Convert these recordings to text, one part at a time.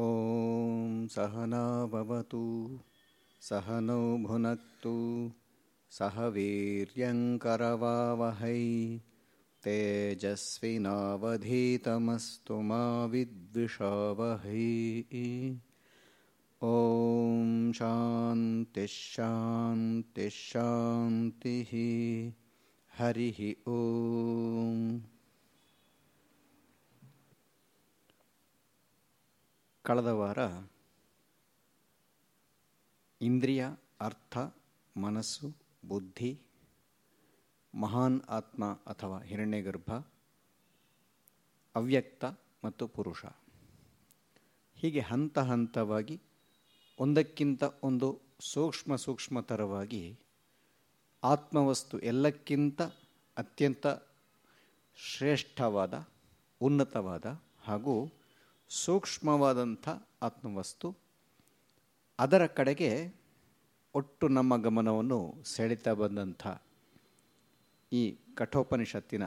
ॐ सहना भवतु सहनौ भुनक्तु सह वीर्यङ्करवावहै तेजस्विनावधीतमस्तु मा विद्विषावहै। ॐ शान्तिश्शान्तिश्शान्तिः हरिः ॐ ಕಳೆದ ವಾರ ಇಂದ್ರಿಯ, ಅರ್ಥ, ಮನಸ್ಸು, ಬುದ್ಧಿ, ಮಹಾನ್ ಆತ್ಮ ಅಥವಾ ಹಿರಣ್ಯಗರ್ಭ, ಅವ್ಯಕ್ತ ಮತ್ತು ಪುರುಷ. ಹೀಗೆ ಹಂತ ಹಂತವಾಗಿ ಒಂದಕ್ಕಿಂತ ಒಂದು ಸೂಕ್ಷ್ಮ ಸೂಕ್ಷ್ಮತರವಾಗಿ ಆತ್ಮವಸ್ತು ಎಲ್ಲಕ್ಕಿಂತ ಅತ್ಯಂತ ಶ್ರೇಷ್ಠವಾದ, ಉನ್ನತವಾದ ಹಾಗೂ ಸೂಕ್ಷ್ಮವಾದಂಥ ಆತ್ಮವಸ್ತು, ಅದರ ಕಡೆಗೆ ಒಟ್ಟು ನಮ್ಮ ಗಮನವನ್ನು ಸೆಳೀತಾ ಬಂದಂಥ ಈ ಕಠೋಪನಿಷತ್ತಿನ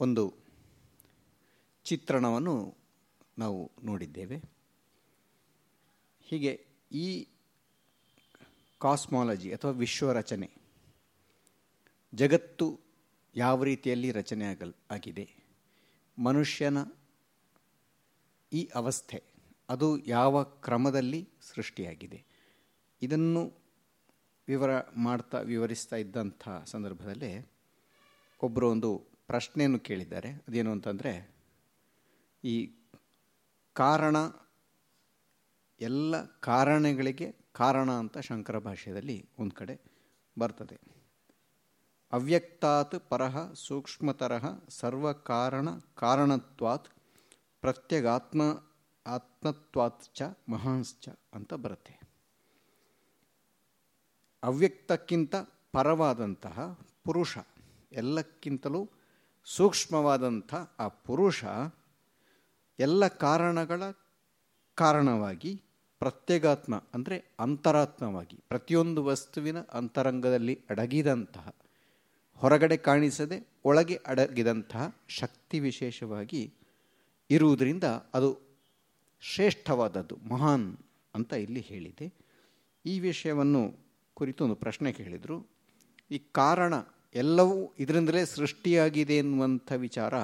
ಒಂದು ಚಿತ್ರಣವನ್ನು ನಾವು ನೋಡಿದ್ದೇವೆ. ಹೀಗೆ ಈ ಕಾಸ್ಮಾಲಜಿ ಅಥವಾ ವಿಶ್ವ ರಚನೆ ಜಗತ್ತು ಯಾವ ರೀತಿಯಲ್ಲಿ ರಚನೆ ಆಗಲ್, ಆಗಿದೆ? ಮನುಷ್ಯನ ಈ ಅವಸ್ಥೆ, ಅದು ಯಾವ ಕ್ರಮದಲ್ಲಿ ಸೃಷ್ಟಿಯಾಗಿದೆ? ಇದನ್ನು ವಿವರ ಮಾಡ್ತಾ, ವಿವರಿಸ್ತಾ ಇದ್ದಂಥ ಸಂದರ್ಭದಲ್ಲಿ ಒಬ್ಬರು ಒಂದು ಪ್ರಶ್ನೆಯನ್ನು ಕೇಳಿದ್ದಾರೆ. ಅದೇನು ಅಂತಂದರೆ, ಈ ಕಾರಣ, ಎಲ್ಲ ಕಾರಣಗಳಿಗೆ ಕಾರಣ ಅಂತ ಶಂಕರ ಭಾಷೆಯಲ್ಲಿ ಒಂದು ಕಡೆ ಬರ್ತದೆ. ಅವ್ಯಕ್ತಾತ್ ಪರಹ ಸೂಕ್ಷ್ಮತರಹ ಸರ್ವಕಾರಣ ಕಾರಣತ್ವಾತ್ ಪ್ರತ್ಯಗಾತ್ಮ ಆತ್ಮತ್ವಾತ್ ಚ ಮಹಾಂಶ್ಚ ಅಂತ ಬರುತ್ತೆ. ಅವ್ಯಕ್ತಕ್ಕಿಂತ ಪರವಾದಂತಹ ಪುರುಷ, ಎಲ್ಲಕ್ಕಿಂತಲೂ ಸೂಕ್ಷ್ಮವಾದಂಥ ಆ ಪುರುಷ ಎಲ್ಲ ಕಾರಣಗಳ ಕಾರಣವಾಗಿ ಪ್ರತ್ಯಗಾತ್ಮ ಅಂದರೆ ಅಂತರಾತ್ಮವಾಗಿ, ಪ್ರತಿಯೊಂದು ವಸ್ತುವಿನ ಅಂತರಂಗದಲ್ಲಿ ಅಡಗಿದಂತಹ, ಹೊರಗಡೆ ಕಾಣಿಸದೆ ಒಳಗೆ ಅಡಗಿದಂತಹ ಶಕ್ತಿ ವಿಶೇಷವಾಗಿ ಇರುವುದರಿಂದ ಅದು ಶ್ರೇಷ್ಠವಾದದ್ದು, ಮಹಾನ್ ಅಂತ ಇಲ್ಲಿ ಹೇಳಿದೆ. ಈ ವಿಷಯವನ್ನು ಕುರಿತು ಒಂದು ಪ್ರಶ್ನೆ ಕೇಳಿದರು. ಈ ಕಾರಣ ಎಲ್ಲವೂ ಇದರಿಂದಲೇ ಸೃಷ್ಟಿಯಾಗಿದೆ ಎನ್ನುವಂಥ ವಿಚಾರ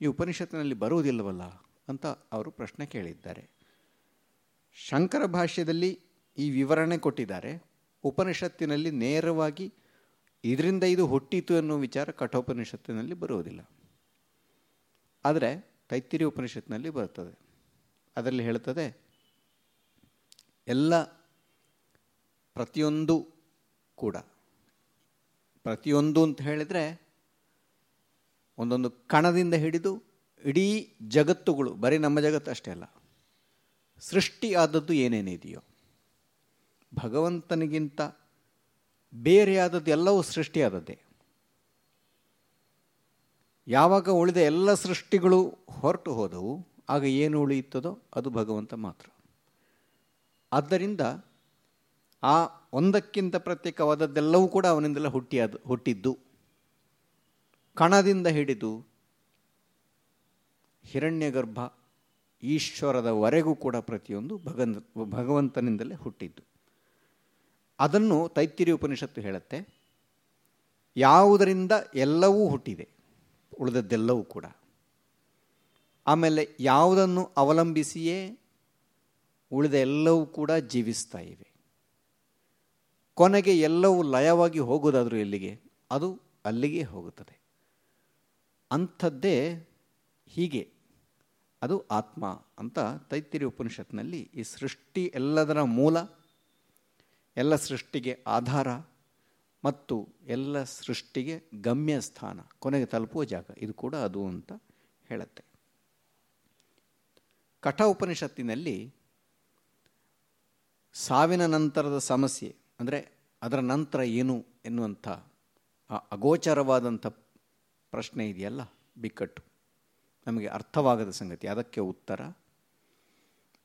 ಈ ಉಪನಿಷತ್ತಿನಲ್ಲಿ ಬರುವುದಿಲ್ಲವಲ್ಲ ಅಂತ ಅವರು ಪ್ರಶ್ನೆ ಕೇಳಿದ್ದಾರೆ. ಶಂಕರ ಭಾಷ್ಯದಲ್ಲಿ ಈ ವಿವರಣೆ ಕೊಟ್ಟಿದ್ದಾರೆ. ಉಪನಿಷತ್ತಿನಲ್ಲಿ ನೇರವಾಗಿ ಇದರಿಂದ ಇದು ಹುಟ್ಟಿತು ಎನ್ನುವ ವಿಚಾರ ಕಠೋಪನಿಷತ್ತಿನಲ್ಲಿ ಬರುವುದಿಲ್ಲ. ಆದರೆ ತೈತ್ತಿರಿ ಉಪನಿಷತ್ತಿನಲ್ಲಿ ಬರ್ತದೆ ಅದರಲ್ಲಿ ಹೇಳ್ತದೆ ಎಲ್ಲ ಪ್ರತಿಯೊಂದು ಕೂಡ, ಪ್ರತಿಯೊಂದು ಅಂತ ಹೇಳಿದರೆ ಒಂದೊಂದು ಕಣದಿಂದ ಹಿಡಿದು ಇಡೀ ಜಗತ್ತುಗಳು, ಬರೀ ನಮ್ಮ ಜಗತ್ತು ಅಷ್ಟೇ ಅಲ್ಲ ಸೃಷ್ಟಿ ಆದದ್ದು ಏನೇನಿದೆಯೋ ಭಗವಂತನಿಗಿಂತ ಬೇರೆಯಾದದ್ದು ಎಲ್ಲವೂ ಸೃಷ್ಟಿಯಾದದ್ದೇ. ಯಾವಾಗ ಉಳಿದ ಎಲ್ಲ ಸೃಷ್ಟಿಗಳು ಹೊರಟು ಹೋದವು, ಆಗ ಏನು ಉಳಿಯುತ್ತದೋ ಅದು ಭಗವಂತ ಮಾತ್ರ. ಆದ್ದರಿಂದ ಆ ಒಂದಕ್ಕಿಂತ ಪ್ರತ್ಯೇಕವಾದದ್ದೆಲ್ಲವೂ ಕೂಡ ಅವನಿಂದಲೇ ಹುಟ್ಟಿಯಾದ, ಹುಟ್ಟಿದ್ದು. ಕಣದಿಂದ ಹಿಡಿದು ಹಿರಣ್ಯಗರ್ಭ ಈಶ್ವರದವರೆಗೂ ಕೂಡ ಪ್ರತಿಯೊಂದು ಭಗನ್, ಭಗವಂತನಿಂದಲೇ ಹುಟ್ಟಿದ್ದು. ಅದನ್ನು ತೈತ್ತಿರಿ ಉಪನಿಷತ್ತು ಹೇಳುತ್ತೆ, ಯಾವುದರಿಂದ ಎಲ್ಲವೂ ಹುಟ್ಟಿದೆ. ಉಳಿದದ್ದೆಲ್ಲವೂ ಕೂಡ. ಆಮೇಲೆ ಯಾವುದನ್ನು ಅವಲಂಬಿಸಿಯೇ ಉಳಿದ ಎಲ್ಲವೂ ಕೂಡ ಜೀವಿಸ್ತಾ ಇವೆ. ಕೊನೆಗೆ ಎಲ್ಲವೂ ಲಯವಾಗಿ ಹೋಗೋದಾದರೂ ಎಲ್ಲಿಗೆ? ಅದು ಅಲ್ಲಿಗೆ ಹೋಗುತ್ತದೆ. ಅಂಥದ್ದೇ ಹೀಗೆ. ಅದು ಆತ್ಮ ಅಂತ ತೈತಿರಿ ಉಪನಿಷತ್ನಲ್ಲಿ ಈ ಸೃಷ್ಟಿ ಎಲ್ಲದರ ಮೂಲ, ಎಲ್ಲ ಸೃಷ್ಟಿಗೆ ಆಧಾರ ಮತ್ತು ಎಲ್ಲ ಸೃಷ್ಟಿಗೆ ಗಮ್ಯ ಸ್ಥಾನ ಕೊನೆಗೆ ತಲುಪುವ ಜಾಗ. ಇದು ಕೂಡ ಅದು ಅಂತ ಹೇಳುತ್ತೆ. ಕಠ ಉಪನಿಷತ್ತಿನಲ್ಲಿ ಸಾವಿನ ನಂತರದ ಸಮಸ್ಯೆ, ಅಂದರೆ ಅದರ ನಂತರ ಏನು ಎನ್ನುವಂಥ ಆ ಅಗೋಚರವಾದಂಥ ಪ್ರಶ್ನೆ ಇದೆಯಲ್ಲ, ಬಿಕ್ಕಟ್ಟು. ನಮಗೆ ಅರ್ಥವಾಗದ ಸಂಗತಿ, ಅದಕ್ಕೆ ಉತ್ತರ.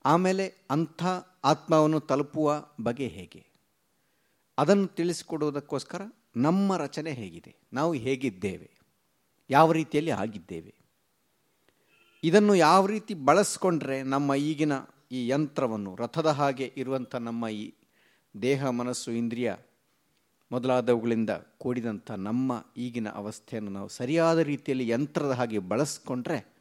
ಆಮೇಲೆ ಅಂಥ ಆತ್ಮವನ್ನು ತಲುಪುವ ಬಗೆ ಹೇಗೆ? ಅದನ್ನು ತಿಳಿಸಿಕೊಡುವುದಕ್ಕೋಸ್ಕರ ನಮ್ಮ ರಚನೆ ಹೇಗಿದೆ. ನಾವು ಹೇಗಿದ್ದೇವೆ? ಯಾವ ರೀತಿಯಲ್ಲಿ ಆಗಿದ್ದೇವೆ? ಇದನ್ನು ಯಾವ ರೀತಿ ಬಳಸ್ಕೊಂಡ್ರೆ ನಮ್ಮ ಈಗಿನ ಈ ಯಂತ್ರವನ್ನು, ರಥದ ಹಾಗೆ ಇರುವಂಥ ನಮ್ಮ ಈ ದೇಹ, ಮನಸ್ಸು, ಇಂದ್ರಿಯ ಮೊದಲಾದವುಗಳಿಂದ ಕೂಡಿದಂಥ ನಮ್ಮ ಈಗಿನ ಅವಸ್ಥೆಯನ್ನು ನಾವು ಸರಿಯಾದ ರೀತಿಯಲ್ಲಿ ಯಂತ್ರದ ಹಾಗೆ ಬಳಸ್ಕೊಂಡ್ರೆ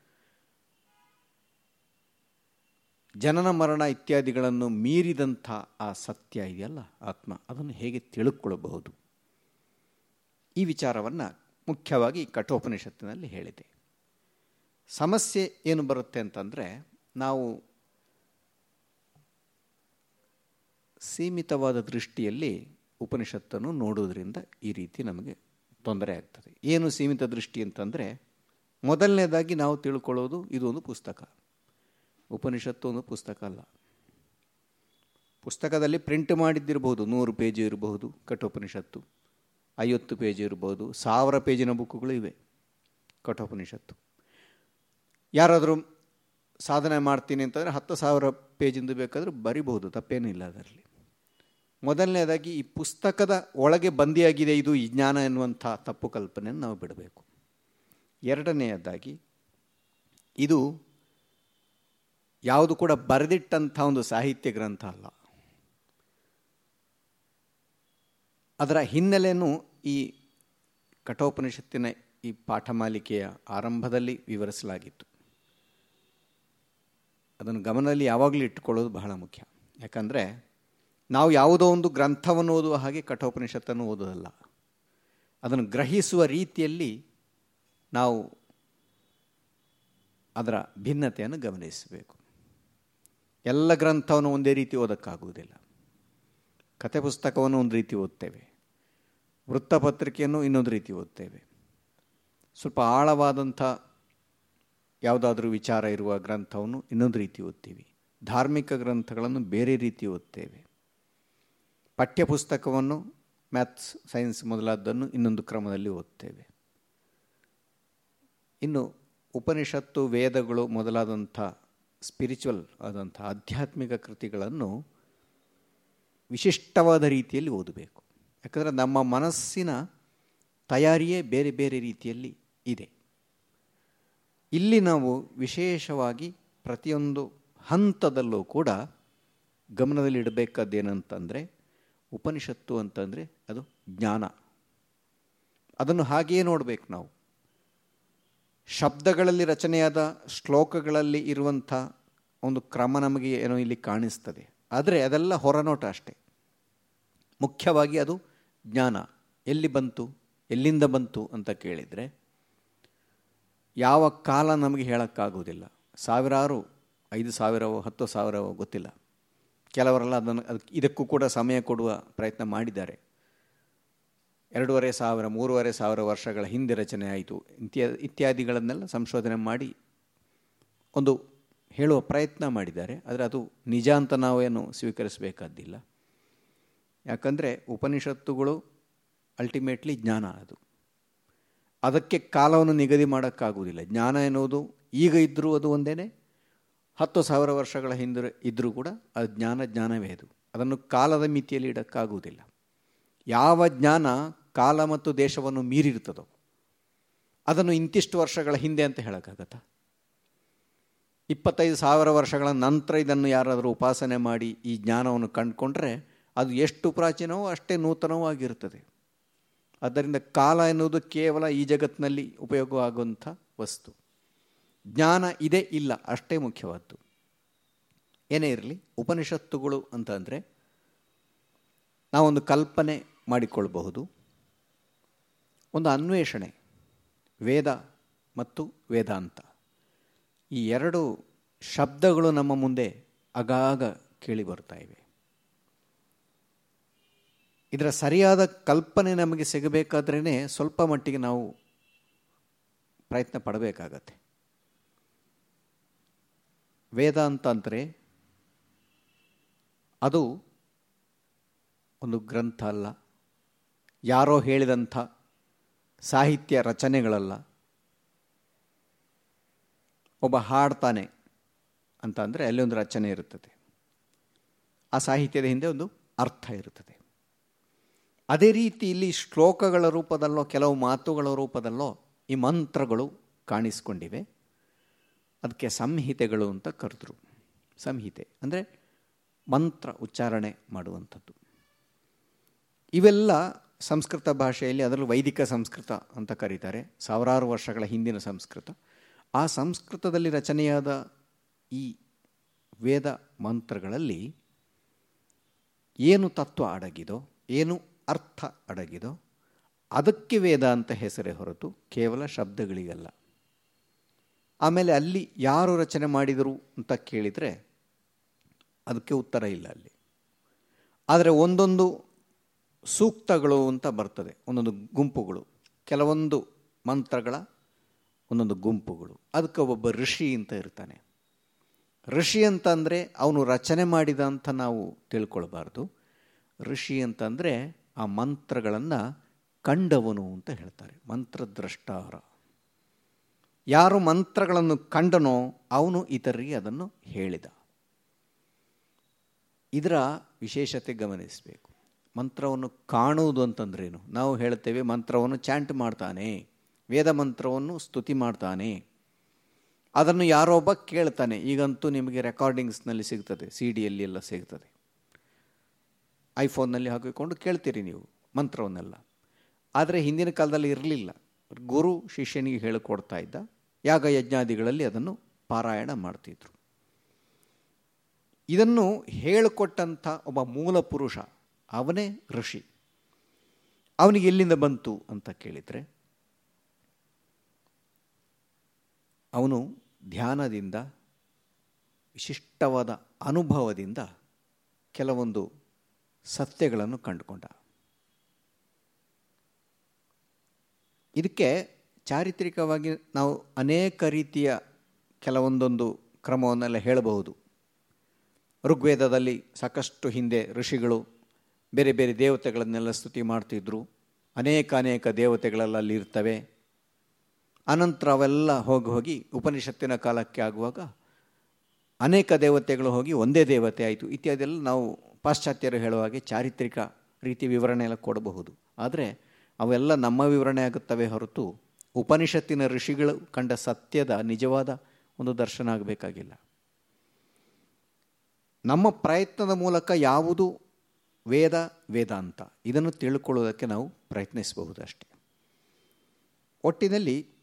ಜನನ ಮರಣ ಇತ್ಯಾದಿಗಳನ್ನು ಮೀರಿದಂಥ ಆ ಸತ್ಯ ಇದೆಯಲ್ಲ, ಆತ್ಮ, ಅದನ್ನು ಹೇಗೆ ತಿಳ್ಕೊಳ್ಳಬಹುದು ಈ ವಿಚಾರವನ್ನು ಮುಖ್ಯವಾಗಿ ಕಠೋಪನಿಷತ್ತಿನಲ್ಲಿ ಹೇಳಿದೆ. ಸಮಸ್ಯೆ ಏನು ಬರುತ್ತೆ ಅಂತಂದರೆ, ನಾವು ಸೀಮಿತವಾದ ದೃಷ್ಟಿಯಲ್ಲಿ ಉಪನಿಷತ್ತನ್ನು ನೋಡುವುದರಿಂದ ಈ ರೀತಿ ನಮಗೆ ತೊಂದರೆ ಆಗ್ತದೆ. ಏನು ಸೀಮಿತ ದೃಷ್ಟಿ ಅಂತಂದರೆ, ಮೊದಲನೇದಾಗಿ ನಾವು ತಿಳ್ಕೊಳ್ಳೋದು ಇದು ಒಂದು ಪುಸ್ತಕ. ಉಪನಿಷತ್ತು ಒಂದು ಪುಸ್ತಕ ಅಲ್ಲ. ಪುಸ್ತಕದಲ್ಲಿ ಪ್ರಿಂಟ್ ಮಾಡಿದ್ದಿರಬಹುದು, ನೂರು ಪೇಜ್ ಇರಬಹುದು, ಕಠೋಪನಿಷತ್ತು. ಐವತ್ತು ಪೇಜ್ ಇರಬಹುದು, ಸಾವಿರ ಪೇಜಿನ ಬುಕ್ಕುಗಳು ಇವೆ, ಕಠೋಪನಿಷತ್ತು. ಯಾರಾದರೂ ಸಾಧನೆ ಮಾಡ್ತೀನಿ ಅಂತಂದರೆ ಹತ್ತು ಸಾವಿರ ಪೇಜಿಂದು ಬೇಕಾದರೂ ಬರಿಬಹುದು ತಪ್ಪೇನಿಲ್ಲ ಅದರಲ್ಲಿ. ಮೊದಲನೇದಾಗಿ ಈ ಪುಸ್ತಕದ ಒಳಗೆ ಬಂದಿಯಾಗಿದೆ ಇದು ಈ ಜ್ಞಾನ ಎನ್ನುವಂಥ ತಪ್ಪು ಕಲ್ಪನೆಯನ್ನು ನಾವು ಬಿಡಬೇಕು. ಎರಡನೆಯದಾಗಿ ಇದು ಯಾವುದು ಕೂಡ ಬರೆದಿಟ್ಟಂಥ ಒಂದು ಸಾಹಿತ್ಯ ಗ್ರಂಥ ಅಲ್ಲ. ಅದರ ಹಿನ್ನೆಲೆಯನ್ನು ಈ ಕಠೋಪನಿಷತ್ತಿನ ಈ ಪಾಠಮಾಲಿಕೆಯ ಆರಂಭದಲ್ಲಿ ವಿವರಿಸಲಾಗಿತ್ತು. ಅದನ್ನು ಗಮನದಲ್ಲಿ ಯಾವಾಗಲೂ ಇಟ್ಟುಕೊಳ್ಳೋದು ಬಹಳ ಮುಖ್ಯ. ಯಾಕಂದರೆ ನಾವು ಯಾವುದೋ ಒಂದು ಗ್ರಂಥವನ್ನು ಓದುವ ಹಾಗೆ ಕಠೋಪನಿಷತ್ತನ್ನು ಓದೋದಲ್ಲ ಅದನ್ನು ಗ್ರಹಿಸುವ ರೀತಿಯಲ್ಲಿ ನಾವು ಅದರ ಭಿನ್ನತೆಯನ್ನು ಗಮನಿಸಬೇಕು. ಎಲ್ಲ ಗ್ರಂಥವನ್ನು ಒಂದೇ ರೀತಿ ಓದೋಕ್ಕಾಗುವುದಿಲ್ಲ. ಕತೆ ಪುಸ್ತಕವನ್ನು ಒಂದು ರೀತಿ ಓದ್ತೇವೆ. ವೃತ್ತಪತ್ರಿಕೆಯನ್ನು ಇನ್ನೊಂದು ರೀತಿ ಓದ್ತೇವೆ. ಸ್ವಲ್ಪ ಆಳವಾದಂಥ ಯಾವುದಾದ್ರೂ ವಿಚಾರ ಇರುವ ಗ್ರಂಥವನ್ನು ಇನ್ನೊಂದು ರೀತಿ ಓದ್ತೀವಿ. ಧಾರ್ಮಿಕ ಗ್ರಂಥಗಳನ್ನು ಬೇರೆ ರೀತಿ ಓದ್ತೇವೆ. ಪಠ್ಯಪುಸ್ತಕವನ್ನು, ಮ್ಯಾಥ್ಸ್, ಸೈನ್ಸ್ ಮೊದಲಾದ್ದನ್ನು ಇನ್ನೊಂದು ಕ್ರಮದಲ್ಲಿ ಓದ್ತೇವೆ. ಇನ್ನು ಉಪನಿಷತ್ತು, ವೇದಗಳು ಮೊದಲಾದಂಥ ಸ್ಪಿರಿಚುವಲ್ ಆದಂಥ ಆಧ್ಯಾತ್ಮಿಕ ಕೃತಿಗಳನ್ನು ವಿಶಿಷ್ಟವಾದ ರೀತಿಯಲ್ಲಿ ಓದಬೇಕು. ಯಾಕಂದರೆ ನಮ್ಮ ಮನಸ್ಸಿನ ತಯಾರಿಯೇ ಬೇರೆ ಬೇರೆ ರೀತಿಯಲ್ಲಿ ಇದೆ. ಇಲ್ಲಿ ನಾವು ವಿಶೇಷವಾಗಿ ಪ್ರತಿಯೊಂದು ಹಂತದಲ್ಲೂ ಕೂಡ ಗಮನದಲ್ಲಿಡಬೇಕಾದ್ದೇನಂತಂದರೆ ಉಪನಿಷತ್ತು ಅಂತಂದರೆ ಅದು ಜ್ಞಾನ. ಅದನ್ನು ಹಾಗೆಯೇ ನೋಡಬೇಕು ನಾವು. ಶಬ್ದಗಳಲ್ಲಿ ರಚನೆಯಾದ ಶ್ಲೋಕಗಳಲ್ಲಿ ಇರುವಂಥ ಒಂದು ಕ್ರಮ ನಮಗೆ ಏನೋ ಇಲ್ಲಿ ಕಾಣಿಸ್ತದೆ. ಆದರೆ ಅದೆಲ್ಲ ಹೊರನೋಟ ಅಷ್ಟೆ. ಮುಖ್ಯವಾಗಿ ಅದು ಜ್ಞಾನ. ಎಲ್ಲಿ ಬಂತು, ಎಲ್ಲಿಂದ ಬಂತು ಅಂತ ಕೇಳಿದರೆ ಯಾವ ಕಾಲ ನಮಗೆ ಹೇಳೋಕ್ಕಾಗೋದಿಲ್ಲ ಸಾವಿರಾರು, ಐದು ಸಾವಿರವೋ, ಹತ್ತು ಸಾವಿರವೋ ಗೊತ್ತಿಲ್ಲ. ಕೆಲವರೆಲ್ಲ ಅದನ್ನು ಅದಕ್ಕೆ ಇದಕ್ಕೂ ಕೂಡ ಸಮಯ ಕೊಡುವ ಪ್ರಯತ್ನ ಮಾಡಿದ್ದಾರೆ. ಎರಡೂವರೆ ಸಾವಿರ, ಮೂರುವರೆ ಸಾವಿರ ವರ್ಷಗಳ ಹಿಂದೆ ರಚನೆ ಆಯಿತು. ಇತ್ಯಾದಿ ಇತ್ಯಾದಿಗಳನ್ನೆಲ್ಲ ಸಂಶೋಧನೆ ಮಾಡಿ ಒಂದು ಹೇಳುವ ಪ್ರಯತ್ನ ಮಾಡಿದ್ದಾರೆ. ಆದರೆ ಅದು ನಿಜ ಅಂತ ನಾವೇನು ಸ್ವೀಕರಿಸಬೇಕಾದ್ದಿಲ್ಲ ಯಾಕಂದರೆ ಉಪನಿಷತ್ತುಗಳು ಅಲ್ಟಿಮೇಟ್ಲಿ ಜ್ಞಾನ ಅದು. ಅದಕ್ಕೆ ಕಾಲವನ್ನು ನಿಗದಿ ಮಾಡೋಕ್ಕಾಗುವುದಿಲ್ಲ. ಜ್ಞಾನ ಎನ್ನುವುದು ಈಗ ಇದ್ದರೂ ಅದು ಒಂದೇ ಹತ್ತು ಸಾವಿರ ವರ್ಷಗಳ ಹಿಂದೆ ಇದ್ದರೂ ಕೂಡ ಅದು ಜ್ಞಾನ, ಜ್ಞಾನವೇ ಅದು. ಅದನ್ನು ಕಾಲದ ಮಿತಿಯಲ್ಲಿ ಇಡೋಕ್ಕಾಗುವುದಿಲ್ಲ. ಯಾವ ಜ್ಞಾನ ಕಾಲ ಮತ್ತು ದೇಶವನ್ನು ಮೀರಿರ್ತದೋ ಅದನ್ನು ಇಂತಿಷ್ಟು ವರ್ಷಗಳ ಹಿಂದೆ ಅಂತ ಹೇಳೋಕ್ಕಾಗತ್ತಾ? ಇಪ್ಪತ್ತೈದು ಸಾವಿರ ವರ್ಷಗಳ ನಂತರ ಇದನ್ನು ಯಾರಾದರೂ ಉಪಾಸನೆ ಮಾಡಿ ಈ ಜ್ಞಾನವನ್ನು ಕಂಡುಕೊಂಡ್ರೆ ಅದು ಎಷ್ಟು ಪ್ರಾಚೀನವೋ ಅಷ್ಟೇ ನೂತನವೂ ಆಗಿರುತ್ತದೆ. ಆದ್ದರಿಂದ ಕಾಲ ಎನ್ನುವುದು ಕೇವಲ ಈ ಜಗತ್ತಿನಲ್ಲಿ ಉಪಯೋಗವಾಗುವಂಥ ವಸ್ತು. ಜ್ಞಾನ ಇದೆ, ಇಲ್ಲ, ಅಷ್ಟೇ ಮುಖ್ಯವಾದ್ದು. ಏನೇ ಇರಲಿ, ಉಪನಿಷತ್ತುಗಳು ಅಂತಂದರೆ ನಾವೊಂದು ಕಲ್ಪನೆ ಮಾಡಿಕೊಳ್ಳಬಹುದು ಒಂದು ಅನ್ವೇಷಣೆ, ವೇದ ಮತ್ತು ವೇದಾಂತ. ಈ ಎರಡು ಶಬ್ದಗಳು ನಮ್ಮ ಮುಂದೆ ಆಗಾಗ ಕೇಳಿ ಬರ್ತಾ ಇವೆ. ಇದರ ಸರಿಯಾದ ಕಲ್ಪನೆ ನಮಗೆ ಸಿಗಬೇಕಾದ್ರೇ ಸ್ವಲ್ಪ ಮಟ್ಟಿಗೆ ನಾವು ಪ್ರಯತ್ನ ಪಡಬೇಕಾಗತ್ತೆ. ವೇದ ಅಂತಂದರೆ ಅದು ಒಂದು ಗ್ರಂಥ ಅಲ್ಲ. ಯಾರೋ ಹೇಳಿದಂಥ ಸಾಹಿತ್ಯ ರಚನೆಗಳಲ್ಲ. ಒಬ್ಬ ಹಾಡ್ತಾನೆ ಅಂತ ಅಂದರೆ ಅಲ್ಲಿ ಒಂದು ರಚನೆ ಇರುತ್ತದೆ. ಆ ಸಾಹಿತ್ಯದ ಹಿಂದೆ ಒಂದು ಅರ್ಥ ಇರುತ್ತದೆ. ಅದೇ ರೀತಿ ಇಲ್ಲಿ ಶ್ಲೋಕಗಳ ರೂಪದಲ್ಲೋ, ಕೆಲವು ಮಾತುಗಳ ರೂಪದಲ್ಲೋ ಈ ಮಂತ್ರಗಳು ಕಾಣಿಸ್ಕೊಂಡಿವೆ. ಅದಕ್ಕೆ ಸಂಹಿತೆಗಳು ಅಂತ ಕರೆದ್ರು. ಸಂಹಿತೆ ಅಂದರೆ ಮಂತ್ರ ಉಚ್ಚಾರಣೆ ಮಾಡುವಂಥದ್ದು. ಇವೆಲ್ಲ ಸಂಸ್ಕೃತ ಭಾಷೆಯಲ್ಲಿ ಅದರಲ್ಲೂ ವೈದಿಕ ಸಂಸ್ಕೃತ ಅಂತ ಕರೀತಾರೆ. ಸಾವಿರಾರು ವರ್ಷಗಳ ಹಿಂದಿನ ಸಂಸ್ಕೃತ. ಆ ಸಂಸ್ಕೃತದಲ್ಲಿ ರಚನೆಯಾದ ಈ ವೇದ ಮಂತ್ರಗಳಲ್ಲಿ ಏನು ತತ್ವ ಅಡಗಿದೋ, ಏನು ಅರ್ಥ ಅಡಗಿದೋ, ಅದಕ್ಕೆ ವೇದ ಅಂತ ಹೆಸರೇ ಹೊರತು ಕೇವಲ ಶಬ್ದಗಳಿಗಲ್ಲ. ಆಮೇಲೆ ಅಲ್ಲಿ ಯಾರು ರಚನೆ ಮಾಡಿದರು ಅಂತ ಕೇಳಿದರೆ ಅದಕ್ಕೆ ಉತ್ತರ ಇಲ್ಲ ಅಲ್ಲಿ. ಆದರೆ ಒಂದೊಂದು ಸೂಕ್ತಗಳು ಅಂತ ಬರ್ತದೆ. ಒಂದೊಂದು ಗುಂಪುಗಳು. ಕೆಲವೊಂದು ಮಂತ್ರಗಳ, ಒಂದೊಂದು ಗುಂಪುಗಳು. ಅದಕ್ಕೆ ಒಬ್ಬ ಋಷಿ ಅಂತ ಇರ್ತಾನೆ. ಋಷಿ ಅಂತಂದರೆ ಅವನು ರಚನೆ ಮಾಡಿದ ಅಂತ ನಾವು ತಿಳ್ಕೊಳ್ಬಾರ್ದು. ಋಷಿ ಅಂತಂದರೆ ಆ ಮಂತ್ರಗಳನ್ನು ಕಂಡವನು ಅಂತ ಹೇಳ್ತಾರೆ. ಮಂತ್ರದ್ರಷ್ಟಾರ. ಯಾರು ಮಂತ್ರಗಳನ್ನು ಕಂಡನೋ ಅವನು ಇತರರಿಗೆ ಅದನ್ನು ಹೇಳಿದ. ಇದರ ವಿಶೇಷತೆ ಗಮನಿಸಬೇಕು. ಮಂತ್ರವನ್ನು ಕಾಣುವುದು ಅಂತಂದ್ರೇನು? ನಾವು ಹೇಳ್ತೇವೆ, ಮಂತ್ರವನ್ನು ಚಾಂಟ್ ಮಾಡ್ತಾನೆ, ವೇದ ಮಂತ್ರವನ್ನು ಸ್ತುತಿ ಮಾಡ್ತಾನೆ. ಅದನ್ನು ಯಾರೊಬ್ಬ ಕೇಳ್ತಾನೆ. ಈಗಂತೂ ನಿಮಗೆ ರೆಕಾರ್ಡಿಂಗ್ಸ್ನಲ್ಲಿ ಸಿಗ್ತದೆ ಸಿ ಡಿಯಲ್ಲಿ ಎಲ್ಲ ಸಿಗ್ತದೆ. ಐಫೋನ್ನಲ್ಲಿ ಹಾಕಿಕೊಂಡು ಕೇಳ್ತೀರಿ ನೀವು ಮಂತ್ರವನ್ನೆಲ್ಲ. ಆದರೆ ಹಿಂದಿನ ಕಾಲದಲ್ಲಿ ಇರಲಿಲ್ಲ. ಗುರು ಶಿಷ್ಯನಿಗೆ ಹೇಳಿಕೊಡ್ತಾ ಇದ್ದ, ಯಾಗ ಯಜ್ಞಾದಿಗಳಲ್ಲಿ ಅದನ್ನು ಪಾರಾಯಣ ಮಾಡ್ತಿದ್ರು. ಇದನ್ನು ಹೇಳಿಕೊಟ್ಟಂಥ ಒಬ್ಬ ಮೂಲ ಪುರುಷ ಅವನೇ ಋಷಿ. ಅವನಿಗೆ ಎಲ್ಲಿಂದ ಬಂತು ಅಂತ ಕೇಳಿದರೆ, ಅವನು ಧ್ಯಾನದಿಂದ, ವಿಶಿಷ್ಟವಾದ ಅನುಭವದಿಂದ ಕೆಲವೊಂದು ಸತ್ಯಗಳನ್ನು ಕಂಡುಕೊಂಡ. ಇದಕ್ಕೆ ಚಾರಿತ್ರಿಕವಾಗಿ ನಾವು ಅನೇಕ ರೀತಿಯ ಕೆಲವೊಂದೊಂದು ಕ್ರಮವನ್ನೆಲ್ಲ ಹೇಳಬಹುದು. ಋಗ್ವೇದದಲ್ಲಿ ಸಾಕಷ್ಟು ಹಿಂದೆ ಋಷಿಗಳು ಬೇರೆ ಬೇರೆ ದೇವತೆಗಳನ್ನೆಲ್ಲ ಸ್ತುತಿ ಮಾಡ್ತಿದ್ರು. ಅನೇಕ ಅನೇಕ ದೇವತೆಗಳೆಲ್ಲ ಅಲ್ಲಿ ಇರ್ತವೆ. ಅನಂತರ ಅವೆಲ್ಲ ಹೋಗಿ ಹೋಗಿ ಉಪನಿಷತ್ತಿನ ಕಾಲಕ್ಕೆ ಆಗುವಾಗ ಅನೇಕ ದೇವತೆಗಳು ಹೋಗಿ ಒಂದೇ ದೇವತೆ ಆಯಿತು. ಇತ್ಯಾದಿಯೆಲ್ಲ ನಾವು ಪಾಶ್ಚಾತ್ಯರು ಹೇಳುವ ಹಾಗೆ ಚಾರಿತ್ರಿಕ ರೀತಿ ವಿವರಣೆ ಎಲ್ಲ ಕೊಡಬಹುದು. ಆದರೆ ಅವೆಲ್ಲ ನಮ್ಮ ವಿವರಣೆ ಆಗುತ್ತವೆ ಹೊರತು ಉಪನಿಷತ್ತಿನ ಋಷಿಗಳು ಕಂಡ ಸತ್ಯದ ನಿಜವಾದ ಒಂದು ದರ್ಶನ ಆಗಬೇಕಾಗಿಲ್ಲ. ನಮ್ಮ ಪ್ರಯತ್ನದ ಮೂಲಕ ಯಾವುದು ವೇದ, ವೇದಾಂತ. ಇದನ್ನು ತಿಳ್ಕೊಳ್ಳೋದಕ್ಕೆ ನಾವು ಪ್ರಯತ್ನಿಸಬಹುದು ಅಷ್ಟೆ ಒಟ್ಟಿನಲ್ಲಿ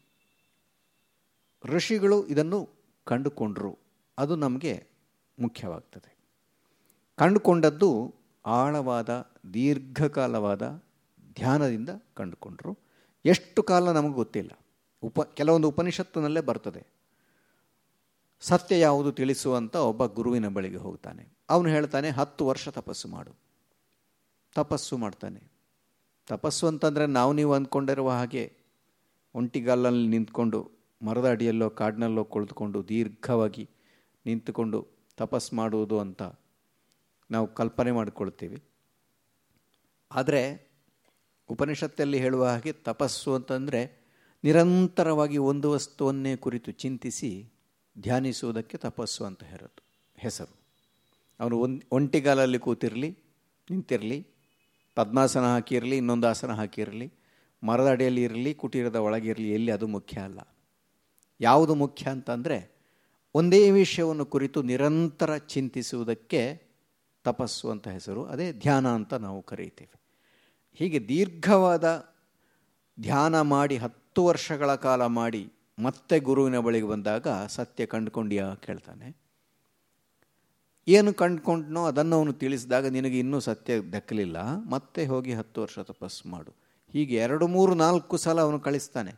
ಋಷಿಗಳು ಇದನ್ನು ಕಂಡುಕೊಂಡರು. ಅದು ನಮಗೆ ಮುಖ್ಯವಾಗ್ತದೆ. ಕಂಡುಕೊಂಡದ್ದು ಆಳವಾದ, ದೀರ್ಘಕಾಲವಾದ ಧ್ಯಾನದಿಂದ ಕಂಡುಕೊಂಡರು. ಎಷ್ಟು ಕಾಲ ನಮಗೆ ಗೊತ್ತಿಲ್ಲ. ಉಪ, ಕೆಲವೊಂದು ಉಪನಿಷತ್ತಿನಲ್ಲೇ ಬರ್ತದೆ. ಸತ್ಯ ಯಾವುದು ತಿಳಿಸುವಂಥ ಒಬ್ಬ ಗುರುವಿನ ಬಳಿಗೆ ಹೋಗ್ತಾನೆ. ಅವನು ಹೇಳ್ತಾನೆ, ಹತ್ತು ವರ್ಷ ತಪಸ್ಸು ಮಾಡು. ತಪಸ್ಸು ಮಾಡ್ತಾನೆ. ತಪಸ್ಸು ಅಂತಂದರೆ ನಾವು ನೀವು ಅಂದ್ಕೊಂಡಿರುವ ಹಾಗೆ ಒಂಟಿಗಾಲಲ್ಲಿ ನಿಂತ್ಕೊಂಡು ಮರದ ಅಡಿಯಲ್ಲೋ ಕಾಡಿನಲ್ಲೋ ಕುಳಿತುಕೊಂಡು ದೀರ್ಘವಾಗಿ ನಿಂತುಕೊಂಡು ತಪಸ್ ಮಾಡುವುದು ಅಂತ ನಾವು ಕಲ್ಪನೆ ಮಾಡಿಕೊಳ್ತೀವಿ. ಆದರೆ ಉಪನಿಷತ್ತಲ್ಲಿ ಹೇಳುವ ಹಾಗೆ ತಪಸ್ಸು ಅಂತಂದರೆ ನಿರಂತರವಾಗಿ ಒಂದು ವಸ್ತುವನ್ನೇ ಕುರಿತು ಚಿಂತಿಸಿ ಧ್ಯಾನಿಸುವುದಕ್ಕೆ ತಪಸ್ಸು ಅಂತ ಹೇರೋದು, ಹೆಸರು. ಅವನು ಒಂದು ಒಂಟಿಗಾಲಲ್ಲಿ ಕೂತಿರಲಿ, ನಿಂತಿರಲಿ ಪದ್ಮಾಸನ ಹಾಕಿರಲಿ, ಇನ್ನೊಂದು ಆಸನ ಹಾಕಿರಲಿ, ಮರದ ಅಡಿಯಲ್ಲಿ ಇರಲಿ, ಕುಟೀರದ ಒಳಗಿರಲಿ ಎಲ್ಲಿ ಅದು ಮುಖ್ಯ ಅಲ್ಲ. ಯಾವುದು ಮುಖ್ಯ ಅಂತಂದರೆ ಒಂದೇ ವಿಷಯವನ್ನು ಕುರಿತು ನಿರಂತರ ಚಿಂತಿಸುವುದಕ್ಕೆ ತಪಸ್ಸು ಅಂತ ಹೆಸರು, ಅದೇ ಧ್ಯಾನ ಅಂತ ನಾವು ಕರೀತೀವಿ. ಹೀಗೆ ದೀರ್ಘವಾದ ಧ್ಯಾನ ಮಾಡಿ, ಹತ್ತು ವರ್ಷಗಳ ಕಾಲ ಮಾಡಿ ಮತ್ತೆ ಗುರುವಿನ ಬಳಿಗೆ ಬಂದಾಗ ಸತ್ಯ ಕಂಡುಕೊಂಡ್ಯಾ ಕೇಳ್ತಾನೆ. ಏನು ಕಂಡುಕೊಂಡ್ನೋ ಅದನ್ನು ಅವನು ತಿಳಿಸಿದಾಗ ನಿನಗೆ ಇನ್ನೂ ಸತ್ಯ ದಕ್ಕಲಿಲ್ಲ, ಮತ್ತೆ ಹೋಗಿ ಹತ್ತು ವರ್ಷ ತಪಸ್ಸು ಮಾಡು. ಹೀಗೆ ಎರಡು ಮೂರು ನಾಲ್ಕು ಸಲ ಅವನು ಕಳಿಸ್ತಾನೆ.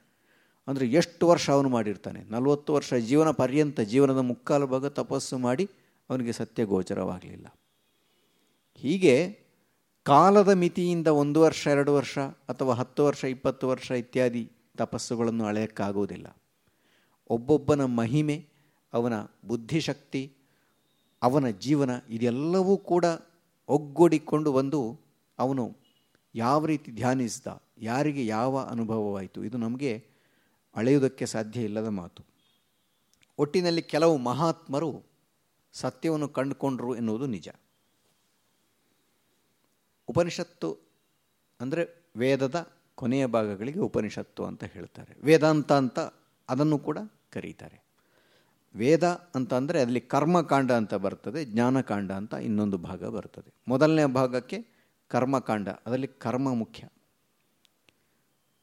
ಅಂದರೆ ಎಷ್ಟು ವರ್ಷ ಅವನು ಮಾಡಿರ್ತಾನೆ? ನಲವತ್ತು ವರ್ಷ ಜೀವನ ಪರ್ಯಂತ ಜೀವನದ ಮುಕ್ಕಾಲು ಭಾಗ ತಪಸ್ಸು ಮಾಡಿ ಅವನಿಗೆ ಸತ್ಯ ಗೋಚರವಾಗಲಿಲ್ಲ. ಹೀಗೆ ಕಾಲದ ಮಿತಿಯಿಂದ ಒಂದು ವರ್ಷ, ಎರಡು ವರ್ಷ ಅಥವಾ ಹತ್ತು ವರ್ಷ, ಇಪ್ಪತ್ತು ವರ್ಷ ಇತ್ಯಾದಿ ತಪಸ್ಸುಗಳನ್ನು ಅಳೆಯೋಕ್ಕಾಗುವುದಿಲ್ಲ. ಒಬ್ಬೊಬ್ಬನ ಮಹಿಮೆ, ಅವನ ಬುದ್ಧಿಶಕ್ತಿ ಅವನ ಜೀವನ ಇದೆಲ್ಲವೂ ಕೂಡ ಒಗ್ಗೂಡಿಕೊಂಡು ಬಂದು ಅವನು ಯಾವ ರೀತಿ ಧ್ಯಾನಿಸಿದ, ಯಾರಿಗೆ ಯಾವ ಅನುಭವವಾಯಿತು, ಇದು ನಮಗೆ ಅಳೆಯುವುದಕ್ಕೆ ಸಾಧ್ಯ ಇಲ್ಲದ ಮಾತು. ಒಟ್ಟಿನಲ್ಲಿ ಕೆಲವು ಮಹಾತ್ಮರು ಸತ್ಯವನ್ನು ಕಂಡುಕೊಂಡರು ಎನ್ನುವುದು ನಿಜ. ಉಪನಿಷತ್ತು ಅಂದರೆ ವೇದದ ಕೊನೆಯ ಭಾಗಗಳಿಗೆ ಉಪನಿಷತ್ತು ಅಂತ ಹೇಳ್ತಾರೆ. ವೇದಾಂತ ಅಂತ ಅದನ್ನು ಕೂಡ ಕರೀತಾರೆ. ವೇದ ಅಂತ ಅಂದರೆ ಕರ್ಮಕಾಂಡ ಅಂತ ಬರ್ತದೆ, ಜ್ಞಾನಕಾಂಡ ಅಂತ ಇನ್ನೊಂದು ಭಾಗ ಬರ್ತದೆ. ಮೊದಲನೇ ಭಾಗಕ್ಕೆ ಕರ್ಮಕಾಂಡ, ಅದರಲ್ಲಿ ಕರ್ಮ ಮುಖ್ಯ.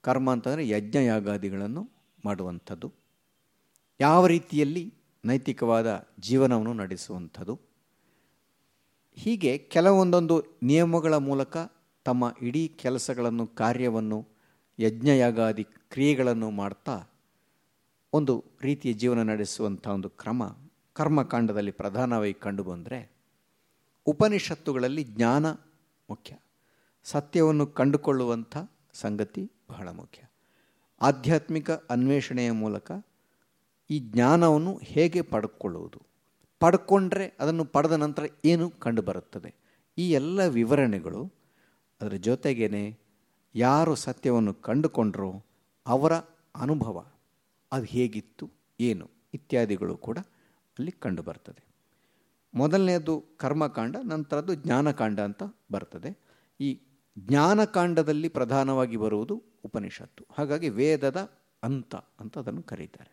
ಕರ್ಮ ಅಂತಂದರೆ ಯಜ್ಞಯಾಗಾದಿಗಳನ್ನು ಮಾಡುವಂಥದ್ದು. ಯಾವ ರೀತಿಯಲ್ಲಿ ನೈತಿಕವಾದ ಜೀವನವನ್ನು ನಡೆಸುವಂಥದ್ದು. ಹೀಗೆ ಕೆಲವೊಂದೊಂದು ನಿಯಮಗಳ ಮೂಲಕ ತಮ್ಮ ಇಡೀ ಕೆಲಸಗಳನ್ನು, ಕಾರ್ಯವನ್ನು, ಯಜ್ಞಯಾಗಾದಿ ಕ್ರಿಯೆಗಳನ್ನು ಮಾಡ್ತಾ ಒಂದು ರೀತಿಯ ಜೀವನ ನಡೆಸುವಂಥ ಒಂದು ಕ್ರಮ, ಕರ್ಮಕಾಂಡದಲ್ಲಿ ಪ್ರಧಾನವಾಗಿ ಕಂಡುಬಂದರೆ ಉಪನಿಷತ್ತುಗಳಲ್ಲಿ ಜ್ಞಾನ ಮುಖ್ಯ. ಸತ್ಯವನ್ನು ಕಂಡುಕೊಳ್ಳುವಂಥ ಸಂಗತಿ ಬಹಳ ಮುಖ್ಯ. ಆಧ್ಯಾತ್ಮಿಕ ಅನ್ವೇಷಣೆಯ ಮೂಲಕ ಈ ಜ್ಞಾನವನ್ನು ಹೇಗೆ ಪಡ್ಕೊಳ್ಳುವುದು? ಪಡ್ಕೊಂಡ್ರೆ ಅದನ್ನು ಪಡೆದ ನಂತರ ಏನು ಕಂಡುಬರುತ್ತದೆ? ಈ ಎಲ್ಲ ವಿವರಣೆಗಳು ಅದರ ಜೊತೆಗೇ ಯಾರು ಸತ್ಯವನ್ನು ಕಂಡುಕೊಂಡ್ರೋ ಅವರ ಅನುಭವ. ಅದು ಹೇಗಿತ್ತು, ಏನು ಇತ್ಯಾದಿಗಳು ಕೂಡ ಅಲ್ಲಿ ಕಂಡುಬರ್ತದೆ ಮೊದಲನೆಯದು ಕರ್ಮಕಾಂಡ, ನಂತರದ್ದು ಜ್ಞಾನಕಾಂಡ ಅಂತ ಬರ್ತದೆ. ಈ ಜ್ಞಾನಕಾಂಡದಲ್ಲಿ ಪ್ರಧಾನವಾಗಿ ಬರುವುದು ಉಪನಿಷತ್ತು. ಹಾಗಾಗಿ ವೇದದ ಅಂತ ಅಂತ ಅದನ್ನು ಕರೀತಾರೆ.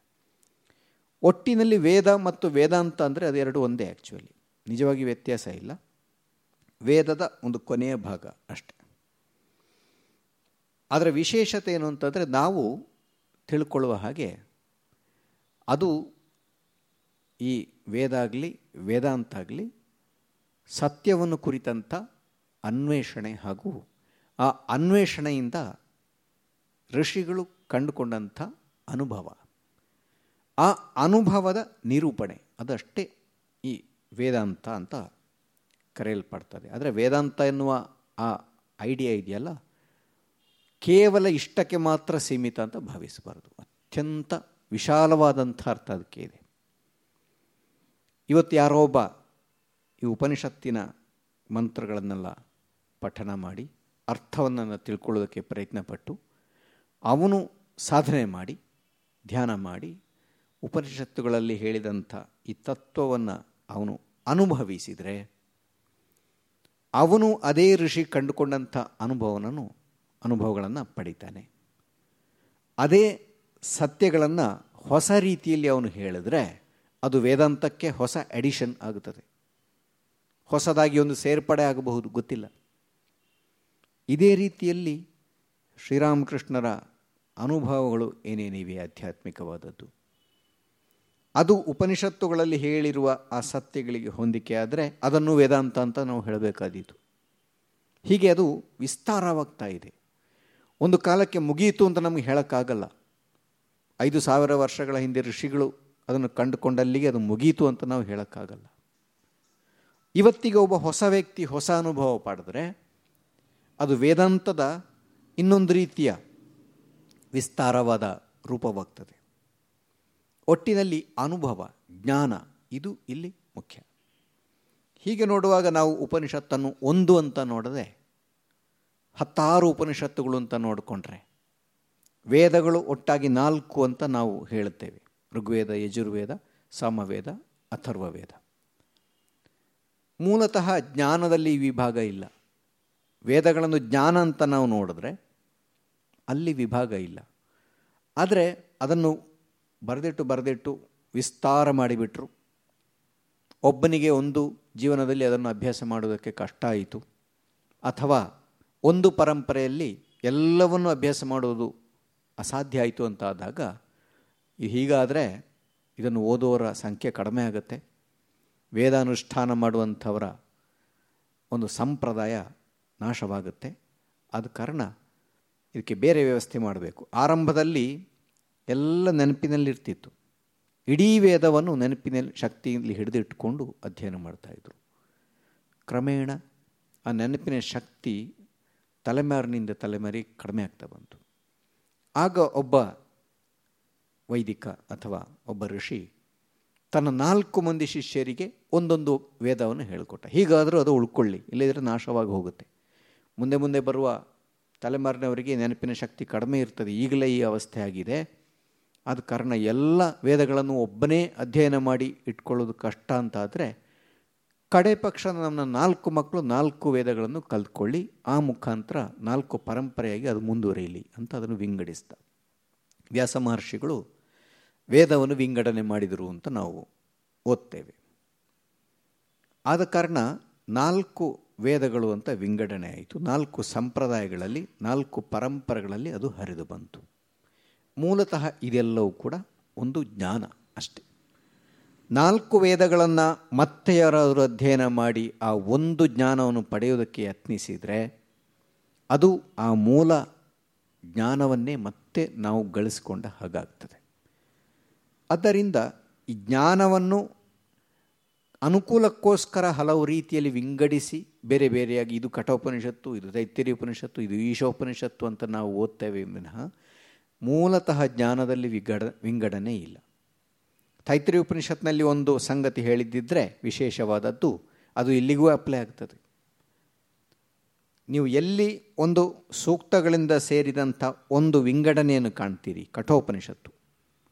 ಒಟ್ಟಿನಲ್ಲಿ ವೇದ ಮತ್ತು ವೇದಾಂತ ಅಂದರೆ ಅದೆರಡು ಒಂದೇ ಆ್ಯಕ್ಚುಲಿ ನಿಜವಾಗಿ ವ್ಯತ್ಯಾಸ ಇಲ್ಲ. ವೇದದ ಒಂದು ಕೊನೆಯ ಭಾಗ ಅಷ್ಟೆ. ಅದರ ವಿಶೇಷತೆ ಏನು ಅಂತಂದರೆ ನಾವು ತಿಳ್ಕೊಳ್ಳುವ ಹಾಗೆ ಅದು ಈ ವೇದ ಆಗಲಿ, ವೇದಾಂತ ಆಗಲಿ ಸತ್ಯವನ್ನು ಕುರಿತಂಥ ಅನ್ವೇಷಣೆ ಹಾಗೂ ಆ ಅನ್ವೇಷಣೆಯಿಂದ ಋಷಿಗಳು ಕಂಡುಕೊಂಡಂಥ ಅನುಭವ. ಆ ಅನುಭವದ ನಿರೂಪಣೆ, ಅದಷ್ಟೇ ಈ ವೇದಾಂತ ಅಂತ ಕರೆಯಲ್ಪಡ್ತದೆ. ಆದರೆ ವೇದಾಂತ ಎನ್ನುವ ಆ ಐಡಿಯಾ ಇದೆಯಲ್ಲ, ಕೇವಲ ಇಷ್ಟಕ್ಕೆ ಮಾತ್ರ ಸೀಮಿತ ಅಂತ ಭಾವಿಸಬಾರದು. ಅತ್ಯಂತ ವಿಶಾಲವಾದಂಥ ಅರ್ಥ ಅದಕ್ಕೆ ಇದೆ. ಇವತ್ತು ಯಾರೋ ಒಬ್ಬ ಈ ಉಪನಿಷತ್ತಿನ ಮಂತ್ರಗಳನ್ನೆಲ್ಲ ಪಠನ ಮಾಡಿ ಅರ್ಥವನ್ನು ತಿಳ್ಕೊಳ್ಳೋದಕ್ಕೆ ಪ್ರಯತ್ನಪಟ್ಟು ಅವನು ಸಾಧನೆ ಮಾಡಿ, ಧ್ಯಾನ ಮಾಡಿ, ಉಪನಿಷತ್ತುಗಳಲ್ಲಿ ಹೇಳಿದಂಥ ಈ ತತ್ವವನ್ನು ಅವನು ಅನುಭವಿಸಿದರೆ ಅವನು ಅದೇ ಋಷಿ ಕಂಡುಕೊಂಡಂಥ ಅನುಭವನನ್ನು, ಅನುಭವಗಳನ್ನು ಪಡಿತಾನೆ. ಅದೇ ಸತ್ಯಗಳನ್ನು ಹೊಸ ರೀತಿಯಲ್ಲಿ ಅವನು ಹೇಳಿದ್ರೆ ಅದು ವೇದಾಂತಕ್ಕೆ ಹೊಸ ಎಡಿಷನ್ ಆಗುತ್ತದೆ. ಹೊಸದಾಗಿ ಒಂದು ಸೇರ್ಪಡೆ ಆಗಬಹುದು, ಗೊತ್ತಿಲ್ಲ. ಇದೇ ರೀತಿಯಲ್ಲಿ ಶ್ರೀರಾಮಕೃಷ್ಣರ ಅನುಭವಗಳು ಏನೇನಿವೆ ಆಧ್ಯಾತ್ಮಿಕವಾದದ್ದು. ಅದು ಉಪನಿಷತ್ತುಗಳಲ್ಲಿ ಹೇಳಿರುವ ಆ ಸತ್ಯಗಳಿಗೆ ಹೊಂದಿಕೆಯಾದರೆ ಅದನ್ನು ವೇದಾಂತ ಅಂತ ನಾವು ಹೇಳಬೇಕಾದೀತು. ಹೀಗೆ ಅದು ವಿಸ್ತಾರವಾಗ್ತಾ ಇದೆ. ಒಂದು ಕಾಲಕ್ಕೆ ಮುಗಿಯಿತು ಅಂತ ನಮಗೆ ಹೇಳೋಕ್ಕಾಗಲ್ಲ. ಐದು ಸಾವಿರ ವರ್ಷಗಳ ಹಿಂದೆ ಋಷಿಗಳು ಅದನ್ನು ಕಂಡುಕೊಂಡಲ್ಲಿಗೆ ಅದು ಮುಗೀತು ಅಂತ ನಾವು ಹೇಳೋಕ್ಕಾಗಲ್ಲ. ಇವತ್ತಿಗೆ ಒಬ್ಬ ಹೊಸ ವ್ಯಕ್ತಿ ಹೊಸ ಅನುಭವ ಪಡೆದ್ರೆ ಅದು ವೇದಾಂತದ ಇನ್ನೊಂದು ರೀತಿಯ ವಿಸ್ತಾರವಾದ ರೂಪವಾಗ್ತದೆ. ಒಟ್ಟಿನಲ್ಲಿ ಅನುಭವ, ಜ್ಞಾನ, ಇದು ಇಲ್ಲಿ ಮುಖ್ಯ. ಹೀಗೆ ನೋಡುವಾಗ ನಾವು ಉಪನಿಷತ್ತನ್ನು ಒಂದು ಅಂತ ನೋಡದೆ ಹತ್ತಾರು ಉಪನಿಷತ್ತುಗಳು ಅಂತ ನೋಡಿಕೊಂಡ್ರೆ ವೇದಗಳು ಒಟ್ಟಾಗಿ ನಾಲ್ಕು ಅಂತ ನಾವು ಹೇಳುತ್ತೇವೆ. ಋಗ್ವೇದ, ಯಜುರ್ವೇದ, ಸಾಮವೇದ, ಅಥರ್ವವೇದ. ಮೂಲತಃ ಜ್ಞಾನದಲ್ಲಿ ವಿಭಾಗ ಇಲ್ಲ. ವೇದಗಳನ್ನು ಜ್ಞಾನ ಅಂತ ನಾವು ನೋಡಿದ್ರೆ ಅಲ್ಲಿ ವಿಭಾಗ ಇಲ್ಲ. ಆದರೆ ಅದನ್ನು ಬರೆದಿಟ್ಟು ಬರೆದಿಟ್ಟು ವಿಸ್ತಾರ ಮಾಡಿಬಿಟ್ರು. ಒಬ್ಬನಿಗೆ ಒಂದು ಜೀವನದಲ್ಲಿ ಅದನ್ನು ಅಭ್ಯಾಸ ಮಾಡೋದಕ್ಕೆ ಕಷ್ಟ ಆಯಿತು. ಅಥವಾ ಒಂದು ಪರಂಪರೆಯಲ್ಲಿ ಎಲ್ಲವನ್ನು ಅಭ್ಯಾಸ ಮಾಡೋದು ಅಸಾಧ್ಯ ಆಯಿತು ಅಂತ ಆದಾಗ ಹೀಗಾದರೆ ಇದನ್ನು ಓದುವವರ ಸಂಖ್ಯೆ ಕಡಿಮೆ ಆಗುತ್ತೆ. ವೇದಾನುಷ್ಠಾನ ಮಾಡುವಂಥವರ ಒಂದು ಸಂಪ್ರದಾಯ ನಾಶವಾಗುತ್ತೆ. ಆದ ಕಾರಣ ಇದಕ್ಕೆ ಬೇರೆ ವ್ಯವಸ್ಥೆ ಮಾಡಬೇಕು. ಆರಂಭದಲ್ಲಿ ಎಲ್ಲ ನೆನಪಿನಲ್ಲಿರ್ತಿತ್ತು. ಇಡೀ ವೇದವನ್ನು ನೆನಪಿನಲ್ಲಿ ಶಕ್ತಿಯಲ್ಲಿ ಹಿಡಿದಿಟ್ಟುಕೊಂಡು ಅಧ್ಯಯನ ಮಾಡ್ತಾಯಿದ್ರು ಕ್ರಮೇಣ ಆ ನೆನಪಿನ ಶಕ್ತಿ ತಲೆಮಾರಿನಿಂದ ತಲೆಮಾರಿ ಕಡಿಮೆ ಆಗ್ತಾ ಬಂತು. ಆಗ ಒಬ್ಬ ವೈದಿಕ ಅಥವಾ ಒಬ್ಬ ಋಷಿ ತನ್ನ ನಾಲ್ಕು ಮಂದಿ ಶಿಷ್ಯರಿಗೆ ಒಂದೊಂದು ವೇದವನ್ನು ಹೇಳಿಕೊಟ್ಟ. ಹೀಗಾದರೂ ಅದು ಉಳ್ಕೊಳ್ಳಿ ಇಲ್ಲದಿದ್ದರೆ ನಾಶವಾಗಿ ಹೋಗುತ್ತೆ. ಮುಂದೆ ಮುಂದೆ ಬರುವ ತಲೆಮಾರಿನವರಿಗೆ ನೆನಪಿನ ಶಕ್ತಿ ಕಡಿಮೆ ಇರ್ತದೆ. ಈಗಲೇ ಈ ಅವಸ್ಥೆ ಆಗಿದೆ. ಆದ ಕಾರಣ ಎಲ್ಲ ವೇದಗಳನ್ನು ಒಬ್ಬನೇ ಅಧ್ಯಯನ ಮಾಡಿ ಇಟ್ಕೊಳ್ಳೋದು ಕಷ್ಟ ಅಂತಾದರೆ ಕಡೆ ಪಕ್ಷ ನಮ್ಮ ನಾಲ್ಕು ಮಕ್ಕಳು ನಾಲ್ಕು ವೇದಗಳನ್ನು ಕಲ್ತ್ಕೊಳ್ಳಿ, ಆ ಮುಖಾಂತರ ನಾಲ್ಕು ಪರಂಪರೆಯಾಗಿ ಅದು ಮುಂದುವರಿಯಲಿ ಅಂತ ಅದನ್ನು ವಿಂಗಡಿಸ್ತ ವ್ಯಾಸ ಮಹರ್ಷಿಗಳು ವೇದವನ್ನು ವಿಂಗಡಣೆ ಮಾಡಿದರು ಅಂತ ನಾವು ಓದ್ತೇವೆ. ಆದ ಕಾರಣ ನಾಲ್ಕು ವೇದಗಳು ಅಂತ ವಿಂಗಡಣೆ ಆಯಿತು. ನಾಲ್ಕು ಸಂಪ್ರದಾಯಗಳಲ್ಲಿ, ನಾಲ್ಕು ಪರಂಪರೆಗಳಲ್ಲಿ ಅದು ಹರಿದು ಬಂತು. ಮೂಲತಃ ಇದೆಲ್ಲವೂ ಕೂಡ ಒಂದು ಜ್ಞಾನ ಅಷ್ಟೆ. ನಾಲ್ಕು ವೇದಗಳನ್ನು ಮತ್ತೆ ಯಾರಾದರೂ ಅಧ್ಯಯನ ಮಾಡಿ ಆ ಒಂದು ಜ್ಞಾನವನ್ನು ಪಡೆಯೋದಕ್ಕೆ ಯತ್ನಿಸಿದರೆ ಅದು ಆ ಮೂಲ ಜ್ಞಾನವನ್ನೇ ಮತ್ತೆ ನಾವು ಗಳಿಸಿಕೊಂಡ ಹಾಗಾಗ್ತದೆ. ಆದ್ದರಿಂದ ಈ ಜ್ಞಾನವನ್ನು ಅನುಕೂಲಕ್ಕೋಸ್ಕರ ಹಲವು ರೀತಿಯಲ್ಲಿ ವಿಂಗಡಿಸಿ ಬೇರೆ ಬೇರೆಯಾಗಿ ಇದು ಕಠೋಪನಿಷತ್ತು, ಇದು ದೈತ್ಯರಿ ಉಪನಿಷತ್ತು ಇದು ಈಶೋಪನಿಷತ್ತು ಅಂತ ನಾವು ಓದ್ತೇವೆ ವಿನಃ, ಮೂಲತಃ ಜ್ಞಾನದಲ್ಲಿ ವಿಗಡ ವಿಂಗಡಣೆ ಇಲ್ಲ. ತೈತ್ರಿ ಉಪನಿಷತ್ನಲ್ಲಿ ಒಂದು ಸಂಗತಿ ಹೇಳಿದ್ದಿದ್ರೆ ವಿಶೇಷವಾದದ್ದು, ಅದು ಇಲ್ಲಿಗೂ ಅಪ್ಲೈ ಆಗ್ತದೆ. ನೀವು ಎಲ್ಲಿ ಒಂದು ಸೂಕ್ತಗಳಿಂದ ಸೇರಿದಂಥ ಒಂದು ವಿಂಗಡಣೆಯನ್ನು ಕಾಣ್ತೀರಿ, ಕಠೋಪನಿಷತ್ತು.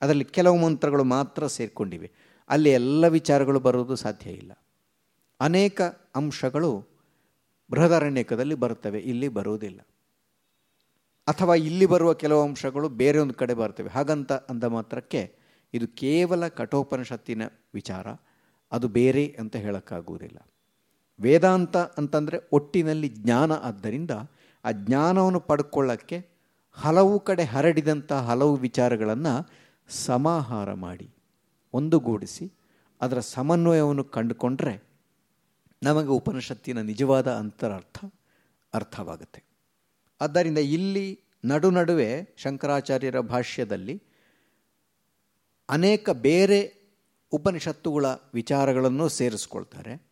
ಅದರಲ್ಲಿ ಕೆಲವು ಮಂತ್ರಗಳು ಮಾತ್ರ ಸೇರಿಕೊಂಡಿವೆ. ಅಲ್ಲಿ ಎಲ್ಲ ವಿಚಾರಗಳು ಬರುವುದು ಸಾಧ್ಯ ಇಲ್ಲ. ಅನೇಕ ಅಂಶಗಳು ಬೃಹದಾರಣ್ಯಕದಲ್ಲಿ ಬರುತ್ತವೆ, ಇಲ್ಲಿ ಬರುವುದಿಲ್ಲ. ಅಥವಾ ಇಲ್ಲಿ ಬರುವ ಕೆಲವು ಅಂಶಗಳು ಬೇರೆ ಒಂದು ಕಡೆ ಬರ್ತವೆ. ಹಾಗಂತ ಅಂದ ಮಾತ್ರಕ್ಕೆ ಇದು ಕೇವಲ ಕಠೋಪನಿಷತ್ತಿನ ವಿಚಾರ, ಅದು ಬೇರೆ ಅಂತ ಹೇಳೋಕ್ಕಾಗುವುದಿಲ್ಲ. ವೇದಾಂತ ಅಂತಂದರೆ ಒಟ್ಟಿನಲ್ಲಿ ಜ್ಞಾನ ಆದ್ದರಿಂದ ಆ ಜ್ಞಾನವನ್ನು ಪಡ್ಕೊಳ್ಳೋಕ್ಕೆ ಹಲವು ಕಡೆ ಹರಡಿದಂಥ ಹಲವು ವಿಚಾರಗಳನ್ನು ಸಮಾಹಾರ ಮಾಡಿ, ಒಂದುಗೂಡಿಸಿ, ಅದರ ಸಮನ್ವಯವನ್ನು ಕಂಡುಕೊಂಡ್ರೆ ನಮಗೆ ಉಪನಿಷತ್ತಿನ ನಿಜವಾದ ಅಂತರರ್ಥ ಅರ್ಥವಾಗುತ್ತೆ. ಆದ್ದರಿಂದ ಇಲ್ಲಿ ನಡು ನಡುವೆ ಶಂಕರಾಚಾರ್ಯರ ಭಾಷ್ಯದಲ್ಲಿ ಅನೇಕ ಬೇರೆ ಉಪನಿಷತ್ತುಗಳ ವಿಚಾರಗಳನ್ನು ಸೇರಿಸ್ಕೊಳ್ತಾರೆ.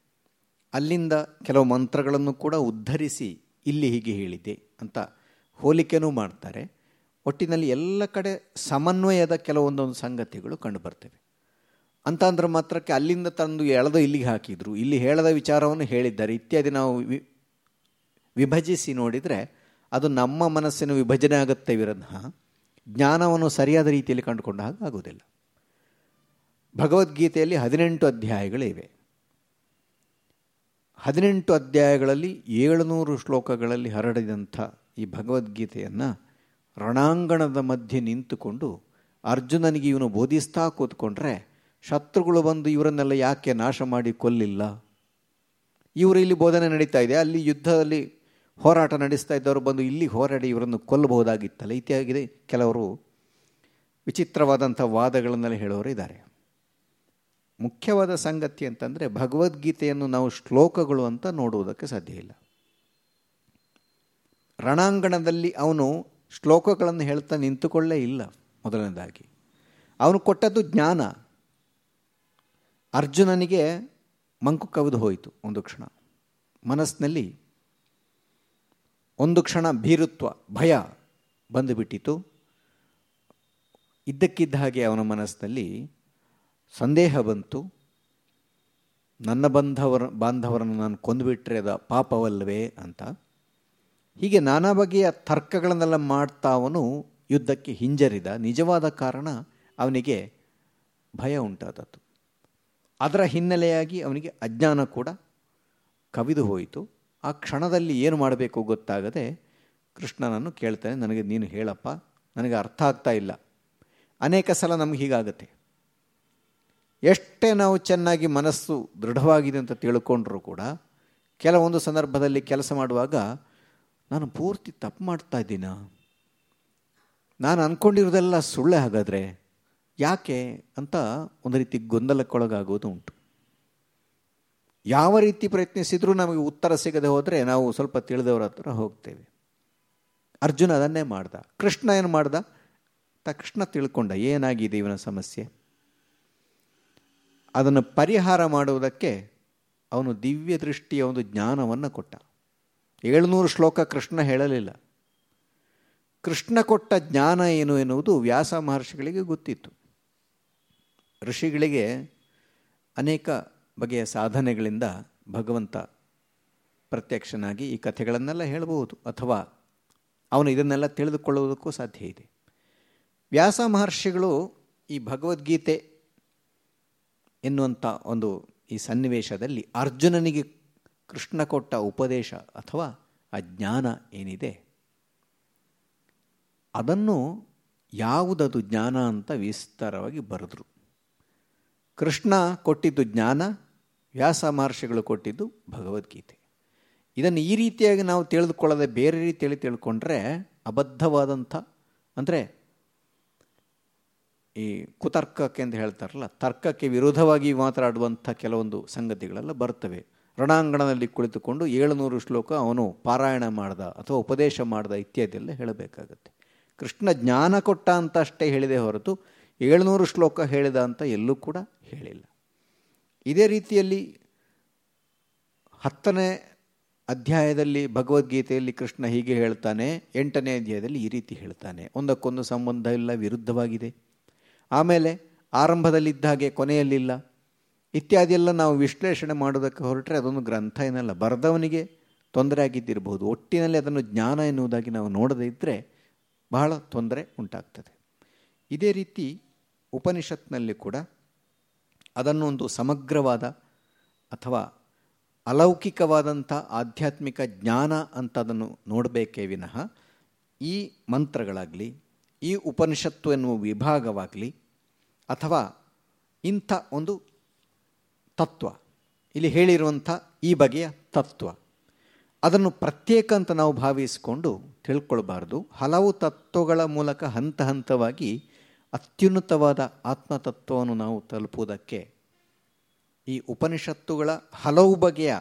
ಅಲ್ಲಿಂದ ಕೆಲವು ಮಂತ್ರಗಳನ್ನು ಕೂಡ ಉದ್ಧರಿಸಿ ಇಲ್ಲಿ ಹೀಗೆ ಹೇಳಿದೆ ಅಂತ ಹೋಲಿಕೆನೂ ಮಾಡ್ತಾರೆ. ಒಟ್ಟಿನಲ್ಲಿ ಎಲ್ಲ ಕಡೆ ಸಮನ್ವಯದ ಕೆಲವೊಂದೊಂದು ಸಂಗತಿಗಳು ಕಂಡುಬರ್ತವೆ ಅಂತ ಅಂದ್ರೆ ಮಾತ್ರಕ್ಕೆ ಅಲ್ಲಿಂದ ತಂದು ಎಳೆದು ಇಲ್ಲಿಗೆ ಹಾಕಿದರು. ಇಲ್ಲಿ ಹೇಳದ ವಿಚಾರವನ್ನು ಹೇಳಿದ್ದಾರೆ. ಇತ್ಯಾದಿ ನಾವು ವಿಭಜಿಸಿ ನೋಡಿದರೆ ಅದು ನಮ್ಮ ಮನಸ್ಸಿನ ವಿಭಜನೆ ಆಗುತ್ತೆ ವಿರಹ ಜ್ಞಾನವನ್ನು ಸರಿಯಾದ ರೀತಿಯಲ್ಲಿ ಕಂಡುಕೊಂಡ ಹಾಗೆ ಆಗುವುದಿಲ್ಲ. ಭಗವದ್ಗೀತೆಯಲ್ಲಿ ಹದಿನೆಂಟು ಅಧ್ಯಾಯಗಳಿವೆ. ಹದಿನೆಂಟು ಅಧ್ಯಾಯಗಳಲ್ಲಿ ಏಳುನೂರು ಶ್ಲೋಕಗಳಲ್ಲಿ ಹರಡಿದಂಥ ಈ ಭಗವದ್ಗೀತೆಯನ್ನು ರಣಾಂಗಣದ ಮಧ್ಯೆ ನಿಂತುಕೊಂಡು ಅರ್ಜುನನಿಗೆ ಇವನು ಬೋಧಿಸ್ತಾ ಕೂತ್ಕೊಂಡ್ರೆ ಶತ್ರುಗಳು ಬಂದು ಇವರನ್ನೆಲ್ಲ ಯಾಕೆ ನಾಶ ಮಾಡಿ ಕೊಲ್ಲಿಲ್ಲ? ಇವರು ಇಲ್ಲಿ ಬೋಧನೆ ನಡೀತಾ ಇದೆ. ಅಲ್ಲಿ ಯುದ್ಧದಲ್ಲಿ ಹೋರಾಟ ನಡೆಸ್ತಾ ಇದ್ದವರು ಬಂದು ಇಲ್ಲಿ ಹೋರಾಡಿ ಇವರನ್ನು ಕೊಲ್ಲಬಹುದಾಗಿತ್ತಲ್ಲ. ಇತ್ಯಾಗಿದೆ ಕೆಲವರು ವಿಚಿತ್ರವಾದಂಥ ವಾದಗಳನ್ನೆಲ್ಲ ಹೇಳೋರು ಇದ್ದಾರೆ. ಮುಖ್ಯವಾದ ಸಂಗತಿ ಅಂತಂದರೆ ಭಗವದ್ಗೀತೆಯನ್ನು ನಾವು ಶ್ಲೋಕಗಳು ಅಂತ ನೋಡುವುದಕ್ಕೆ ಸಾಧ್ಯ ಇಲ್ಲ. ರಣಾಂಗಣದಲ್ಲಿ ಅವನು ಶ್ಲೋಕಗಳನ್ನು ಹೇಳ್ತಾ ನಿಂತುಕೊಳ್ಳೇ ಇಲ್ಲ ಮೊದಲನೇದಾಗಿ. ಅವನು ಕೊಟ್ಟದ್ದು ಜ್ಞಾನ. ಅರ್ಜುನನಿಗೆ ಮಂಕು ಕವಿದು ಹೋಯಿತು ಒಂದು ಕ್ಷಣ. ಮನಸ್ಸಿನಲ್ಲಿ ಒಂದು ಕ್ಷಣ ಭೀರುತ್ವ, ಭಯ ಬಂದುಬಿಟ್ಟಿತು. ಇದ್ದಕ್ಕಿದ್ದ ಹಾಗೆ ಅವನ ಮನಸ್ಸಿನಲ್ಲಿ ಸಂದೇಹ ಬಂತು. ನನ್ನ ಬಂಧವರ, ಬಾಂಧವರನ್ನು ನಾನು ಕೊಂದುಬಿಟ್ರೆ ಅದು ಪಾಪವಲ್ಲವೇ ಅಂತ. ಹೀಗೆ ನಾನಾ ಬಗೆಯ ತರ್ಕಗಳನ್ನೆಲ್ಲ ಮಾಡ್ತಾ ಅವನು ಯುದ್ಧಕ್ಕೆ ಹಿಂಜರಿದ. ನಿಜವಾದ ಕಾರಣ ಅವನಿಗೆ ಭಯ ಉಂಟಾದದ್ದು. ಅದರ ಹಿನ್ನೆಲೆಯಾಗಿ ಅವನಿಗೆ ಅಜ್ಞಾನ ಕೂಡ ಕವಿದು ಹೋಯಿತು. ಆ ಕ್ಷಣದಲ್ಲಿ ಏನು ಮಾಡಬೇಕು ಗೊತ್ತಾಗದೆ ಕೃಷ್ಣನನ್ನು ಕೇಳ್ತಾನೆ, ನನಗೆ ನೀನು ಹೇಳಪ್ಪ, ನನಗೆ ಅರ್ಥ ಆಗ್ತಾ ಇಲ್ಲ. ಅನೇಕ ಸಲ ನಮ್ಗೆ ಹೀಗಾಗತ್ತೆ. ಎಷ್ಟೇ ನಾವು ಚೆನ್ನಾಗಿ ಮನಸ್ಸು ದೃಢವಾಗಿದೆ ಅಂತ ತಿಳ್ಕೊಂಡ್ರೂ ಕೂಡ ಕೆಲವೊಂದು ಸಂದರ್ಭದಲ್ಲಿ ಕೆಲಸ ಮಾಡುವಾಗ, ನಾನು ಪೂರ್ತಿ ತಪ್ಪು ಮಾಡ್ತಾ ಇದ್ದೀನ? ನಾನು ಅಂದ್ಕೊಂಡಿರೋದೆಲ್ಲ ಸುಳ್ಳೆ ಹಾಗಾದರೆ ಯಾಕೆ ಅಂತ ಒಂದು ರೀತಿ ಗೊಂದಲಕ್ಕೊಳಗಾಗೋದು ಉಂಟು. ಯಾವ ರೀತಿ ಪ್ರಯತ್ನಿಸಿದರೂ ನಮಗೆ ಉತ್ತರ ಸಿಗದೆ ಹೋದರೆ ನಾವು ಸ್ವಲ್ಪ ತಿಳಿದವರ ಹತ್ರ ಹೋಗ್ತೇವೆ. ಅರ್ಜುನ ಅದನ್ನೇ ಮಾಡ್ದ. ಕೃಷ್ಣ ಏನು ಮಾಡ್ದ? ತಕ್ಷಣ ತಿಳ್ಕೊಂಡ, ಏನಾಗಿದೆ ಇವನ ಸಮಸ್ಯೆ? ಅದನ್ನು ಪರಿಹಾರ ಮಾಡುವುದಕ್ಕೆ ಅವನು ದಿವ್ಯ ದೃಷ್ಟಿಯ ಒಂದು ಜ್ಞಾನವನ್ನು ಕೊಟ್ಟ. ಏಳುನೂರು ಶ್ಲೋಕ ಕೃಷ್ಣ ಹೇಳಲಿಲ್ಲ. ಕೃಷ್ಣ ಕೊಟ್ಟ ಜ್ಞಾನ ಏನು ಎನ್ನುವುದು ವ್ಯಾಸ ಮಹರ್ಷಿಗಳಿಗೆ ಗೊತ್ತಿತ್ತು. ಋಷಿಗಳಿಗೆ ಅನೇಕ ಬಗೆಯ ಸಾಧನೆಗಳಿಂದ ಭಗವಂತ ಪ್ರತ್ಯಕ್ಷನಾಗಿ ಈ ಕಥೆಗಳನ್ನೆಲ್ಲ ಹೇಳಬಹುದು, ಅಥವಾ ಅವನು ಇದನ್ನೆಲ್ಲ ತಿಳಿದುಕೊಳ್ಳುವುದಕ್ಕೂ ಸಾಧ್ಯ ಇದೆ. ವ್ಯಾಸ ಮಹರ್ಷಿಗಳು ಈ ಭಗವದ್ಗೀತೆ ಎನ್ನುವಂಥ ಒಂದು ಈ ಸನ್ನಿವೇಶದಲ್ಲಿ ಅರ್ಜುನನಿಗೆ ಕೃಷ್ಣ ಕೊಟ್ಟ ಉಪದೇಶ ಅಥವಾ ಆ ಜ್ಞಾನ ಏನಿದೆ? ಅದನ್ನು ಯಾವುದದು ಜ್ಞಾನ ಅಂತ ವಿಸ್ತಾರವಾಗಿ ಬರೆದ್ರು. ಕೃಷ್ಣ ಕೊಟ್ಟಿದ್ದು ಜ್ಞಾನ, ವ್ಯಾಸ ಮಹರ್ಷಿಗಳು ಕೊಟ್ಟಿದ್ದು ಭಗವದ್ಗೀತೆ. ಇದನ್ನು ಈ ರೀತಿಯಾಗಿ ನಾವು ತಿಳಿದುಕೊಳ್ಳದೆ ಬೇರೆ ರೀತಿಯಲ್ಲಿ ತಿಳ್ಕೊಂಡ್ರೆ ಅಬದ್ಧವಾದಂಥ, ಅಂದರೆ ಈ ಕುತರ್ಕಕ್ಕೆ ಅಂತ ಹೇಳ್ತಾರಲ್ಲ, ತರ್ಕಕ್ಕೆ ವಿರೋಧವಾಗಿ ಮಾತನಾಡುವಂಥ ಕೆಲವೊಂದು ಸಂಗತಿಗಳೆಲ್ಲ ಬರ್ತವೆ. ರಣಾಂಗಣದಲ್ಲಿ ಕುಳಿತುಕೊಂಡು ಏಳುನೂರು ಶ್ಲೋಕ ಅವನು ಪಾರಾಯಣ ಮಾಡ್ದ ಅಥವಾ ಉಪದೇಶ ಮಾಡ್ದ ಇತ್ಯಾದಿಯೆಲ್ಲ ಹೇಳಬೇಕಾಗತ್ತೆ. ಕೃಷ್ಣ ಜ್ಞಾನ ಕೊಟ್ಟ ಅಂತ ಅಷ್ಟೇ ಹೇಳಿದೆ ಹೊರತು ಏಳುನೂರು ಶ್ಲೋಕ ಹೇಳಿದ ಅಂತ ಎಲ್ಲೂ ಕೂಡ ಹೇಳಿಲ್ಲ. ಇದೇ ರೀತಿಯಲ್ಲಿ ಹತ್ತನೇ ಅಧ್ಯಾಯದಲ್ಲಿ ಭಗವದ್ಗೀತೆಯಲ್ಲಿ ಕೃಷ್ಣ ಹೀಗೆ ಹೇಳ್ತಾನೆ, ಎಂಟನೇ ಅಧ್ಯಾಯದಲ್ಲಿ ಈ ರೀತಿ ಹೇಳ್ತಾನೆ. ಒಂದಕ್ಕೊಂದು ಸಂಬಂಧ ಇಲ್ಲ, ವಿರುದ್ಧವಾಗಿದೆ. ಆಮೇಲೆ ಆರಂಭದಲ್ಲಿದ್ದ ಹಾಗೆ ಕೊನೆಯಲ್ಲಿಲ್ಲ. ಇತ್ಯಾದಿಯೆಲ್ಲ ನಾವು ವಿಶ್ಲೇಷಣೆ ಮಾಡೋದಕ್ಕೆ ಹೊರಟ್ರೆ ಅದೊಂದು ಗ್ರಂಥ ಏನಲ್ಲ, ಬರೆದವನಿಗೆ ತೊಂದರೆ ಆಗಿದ್ದಿರಬಹುದು. ಒಟ್ಟಿನಲ್ಲಿ ಅದನ್ನು ಜ್ಞಾನ ಎನ್ನುವುದಾಗಿ ನಾವು ನೋಡದೇ ಇದ್ದರೆ ಬಹಳ ತೊಂದರೆ ಉಂಟಾಗ್ತದೆ. ಇದೇ ರೀತಿ ಉಪನಿಷತ್ನಲ್ಲಿ ಕೂಡ ಅದನ್ನು ಒಂದು ಸಮಗ್ರವಾದ ಅಥವಾ ಅಲೌಕಿಕವಾದಂಥ ಆಧ್ಯಾತ್ಮಿಕ ಜ್ಞಾನ ಅಂತ ಅದನ್ನು ನೋಡಬೇಕೇ ವಿನಃ ಈ ಮಂತ್ರಗಳಾಗಲಿ ಈ ಉಪನಿಷತ್ತು ಎನ್ನುವ ವಿಭಾಗವಾಗಲಿ ಅಥವಾ ಇಂಥ ಒಂದು ತತ್ವ, ಇಲ್ಲಿ ಹೇಳಿರುವಂಥ ಈ ಬಗೆಯ ತತ್ವ, ಅದನ್ನು ಪ್ರತ್ಯೇಕ ಅಂತ ನಾವು ಭಾವಿಸಿಕೊಂಡು ತಿಳ್ಕೊಳ್ಬಾರ್ದು. ಹಲವು ತತ್ವಗಳ ಮೂಲಕ ಹಂತ ಹಂತವಾಗಿ ಅತ್ಯುನ್ನತವಾದ ಆತ್ಮತತ್ವವನ್ನು ನಾವು ತಲುಪುವುದಕ್ಕೆ ಈ ಉಪನಿಷತ್ತುಗಳ ಹಲವು ಬಗೆಯ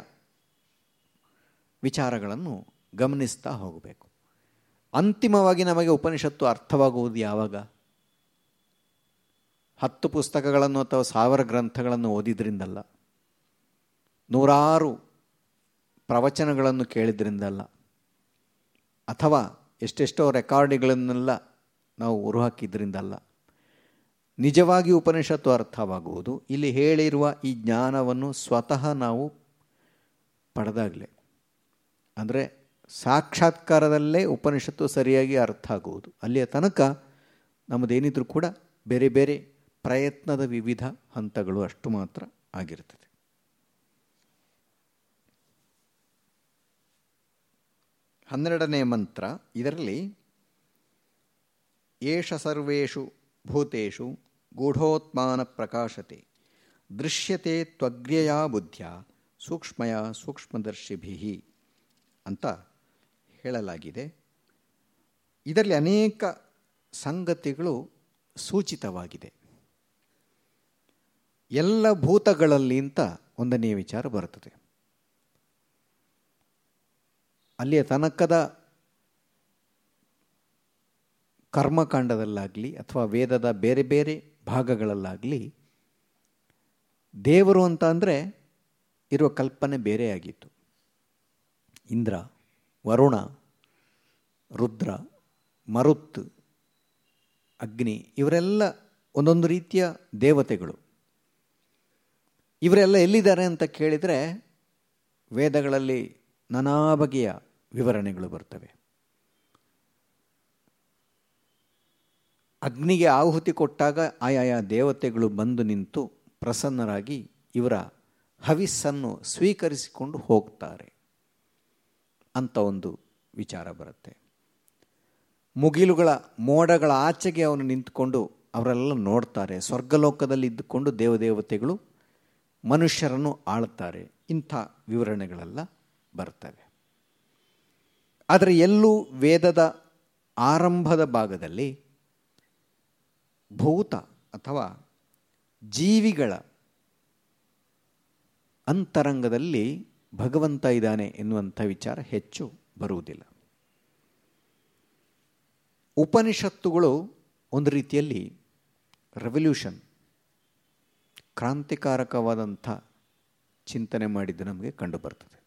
ವಿಚಾರಗಳನ್ನು ಗಮನಿಸ್ತಾ ಹೋಗಬೇಕು. ಅಂತಿಮವಾಗಿ ನಮಗೆ ಉಪನಿಷತ್ತು ಅರ್ಥವಾಗುವುದು ಯಾವಾಗ? ಹತ್ತು ಪುಸ್ತಕಗಳನ್ನು ಅಥವಾ ಸಾವಿರ ಗ್ರಂಥಗಳನ್ನು ಓದಿದ್ರಿಂದಲ್ಲ. ನೂರಾರು ಪ್ರವಚನಗಳನ್ನು ಕೇಳಿದ್ರಿಂದಲ್ಲ. ಅಥವಾ ಎಷ್ಟೆಷ್ಟೋ ರೆಕಾರ್ಡಿಗಳನ್ನೆಲ್ಲ ನಾವು ಉರುಹಾಕಿದ್ರಿಂದಲ್ಲ ನಿಜವಾಗಿ ಉಪನಿಷತ್ತು ಅರ್ಥವಾಗುವುದು. ಇಲ್ಲಿ ಹೇಳಿರುವ ಈ ಜ್ಞಾನವನ್ನು ಸ್ವತಃ ನಾವು ಪಡೆದಾಗಲೇ. ಅಂದರೆ ಸಾಕ್ಷಾತ್ಕಾರದಲ್ಲೇ ಉಪನಿಷತ್ತು ಸರಿಯಾಗಿ ಅರ್ಥ ಆಗುವುದು. ಅಲ್ಲಿಯ ತನಕ ನಮ್ಮದೇನಿದ್ರೂ ಕೂಡ ಬೇರೆ ಬೇರೆ ಪ್ರಯತ್ನದ ವಿವಿಧ ಹಂತಗಳು ಅಷ್ಟು ಮಾತ್ರ ಆಗಿರ್ತದೆ ಹನ್ನೆರಡನೇ ಮಂತ್ರ, ಇದರಲ್ಲಿ ಏಷ ಸರ್ವೇಷು ಭೂತೇಷು ಗೂಢೋತ್ಮಾನ ಪ್ರಕಾಶತೆ, ದೃಶ್ಯತೆ ತ್ವಗ್ರ್ಯಯ ಬುದ್ಧಿಯ, ಸೂಕ್ಷ್ಮಯ ಸೂಕ್ಷ್ಮದರ್ಶಿಭಿ ಅಂತ ಹೇಳಲಾಗಿದೆ. ಇದರಲ್ಲಿ ಅನೇಕ ಸಂಗತಿಗಳು ಸೂಚಿತವಾಗಿದೆ. ಎಲ್ಲ ಭೂತಗಳಲ್ಲಿ ಅಂತ ಒಂದನೇ ವಿಚಾರ ಬರುತ್ತದೆ. ಅಲ್ಲಿಯ ತನಕದ ಕರ್ಮಕಾಂಡದಲ್ಲಾಗಲಿ ಅಥವಾ ವೇದದ ಬೇರೆ ಬೇರೆ ಭಾಗಗಳಲ್ಲಾಗಲಿ ದೇವರು ಅಂತ ಅಂದರೆ ಇರುವ ಕಲ್ಪನೆ ಬೇರೆಯಾಗಿತ್ತು. ಇಂದ್ರ ವರುಣ, ರುದ್ರ, ಮರುತ್, ಅಗ್ನಿ ಇವರೆಲ್ಲ ಒಂದೊಂದು ರೀತಿಯ ದೇವತೆಗಳು. ಇವರೆಲ್ಲ ಎಲ್ಲಿದ್ದಾರೆ ಅಂತ ಕೇಳಿದರೆ ವೇದಗಳಲ್ಲಿ ನಾನಾ ಬಗೆಯ ವಿವರಣೆಗಳು ಬರ್ತವೆ. ಅಗ್ನಿಗೆ ಆಹುತಿ ಕೊಟ್ಟಾಗ ಆಯಾಯ ದೇವತೆಗಳು ಬಂದು ನಿಂತು ಪ್ರಸನ್ನರಾಗಿ ಇವರ ಹವಿಸ್ಸನ್ನು ಸ್ವೀಕರಿಸಿಕೊಂಡು ಹೋಗ್ತಾರೆ. ಅಂತ ಒಂದು ವಿಚಾರ ಬರುತ್ತೆ. ಮುಗಿಲುಗಳ ಮೋಡಗಳ ಆಚೆಗೆ ಅವನು ನಿಂತುಕೊಂಡು ಅವರೆಲ್ಲ ನೋಡ್ತಾರೆ. ಸ್ವರ್ಗಲೋಕದಲ್ಲಿ ಇದ್ದುಕೊಂಡು ದೇವದೇವತೆಗಳು ಮನುಷ್ಯರನ್ನು ಆಳ್ತಾರೆ. ಇಂಥ ವಿವರಣೆಗಳೆಲ್ಲ ಬರ್ತವೆ. ಆದರೆ ಎಲ್ಲೂ ವೇದದ ಆರಂಭದ ಭಾಗದಲ್ಲಿ ಭೂತ ಅಥವಾ ಜೀವಿಗಳ ಅಂತರಂಗದಲ್ಲಿ ಭಗವಂತ ಇದ್ದಾನೆ ಎನ್ನುವಂಥ ವಿಚಾರ ಹೆಚ್ಚು ಬರುವುದಿಲ್ಲ. ಉಪನಿಷತ್ತುಗಳು ಒಂದು ರೀತಿಯಲ್ಲಿ ರೆವಲ್ಯೂಷನ್ ಕ್ರಾಂತಿಕಾರಕವಾದಂಥ ಚಿಂತನೆ ಮಾಡಿದ್ದು ನಮಗೆ ಕಂಡುಬರ್ತದೆ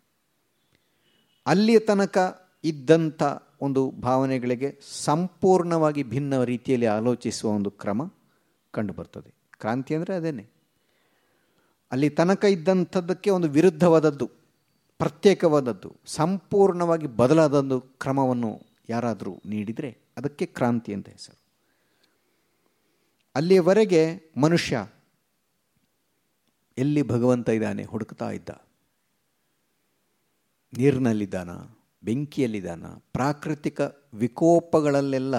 ಅಲ್ಲಿಯ ತನಕ ಇದ್ದಂಥ ಒಂದು ಭಾವನೆಗಳಿಗೆ ಸಂಪೂರ್ಣವಾಗಿ ಭಿನ್ನ ರೀತಿಯಲ್ಲಿ ಆಲೋಚಿಸುವ ಒಂದು ಕ್ರಮ ಕಂಡುಬರ್ತದೆ ಕ್ರಾಂತಿ ಅಂದರೆ ಅದೇನೆ. ಅಲ್ಲಿ ತನಕ ಇದ್ದಂಥದ್ದಕ್ಕೆ ಒಂದು ವಿರುದ್ಧವಾದದ್ದು. ಪ್ರತ್ಯೇಕವಾದದ್ದು, ಸಂಪೂರ್ಣವಾಗಿ ಬದಲಾದೊಂದು ಕ್ರಮವನ್ನು ಯಾರಾದರೂ ನೀಡಿದರೆ ಅದಕ್ಕೆ ಕ್ರಾಂತಿ ಅಂತ ಹೆಸರು. ಅಲ್ಲಿಯವರೆಗೆ ಮನುಷ್ಯ ಎಲ್ಲಿ ಭಗವಂತ ಇದ್ದಾನೆ ಹುಡುಕ್ತಾ ಇದ್ದ? ನೀರಿನಲ್ಲಿದ್ದಾನ? ಬೆಂಕಿಯಲ್ಲಿದ್ದಾನ? ಪ್ರಾಕೃತಿಕ ವಿಕೋಪಗಳಲ್ಲೆಲ್ಲ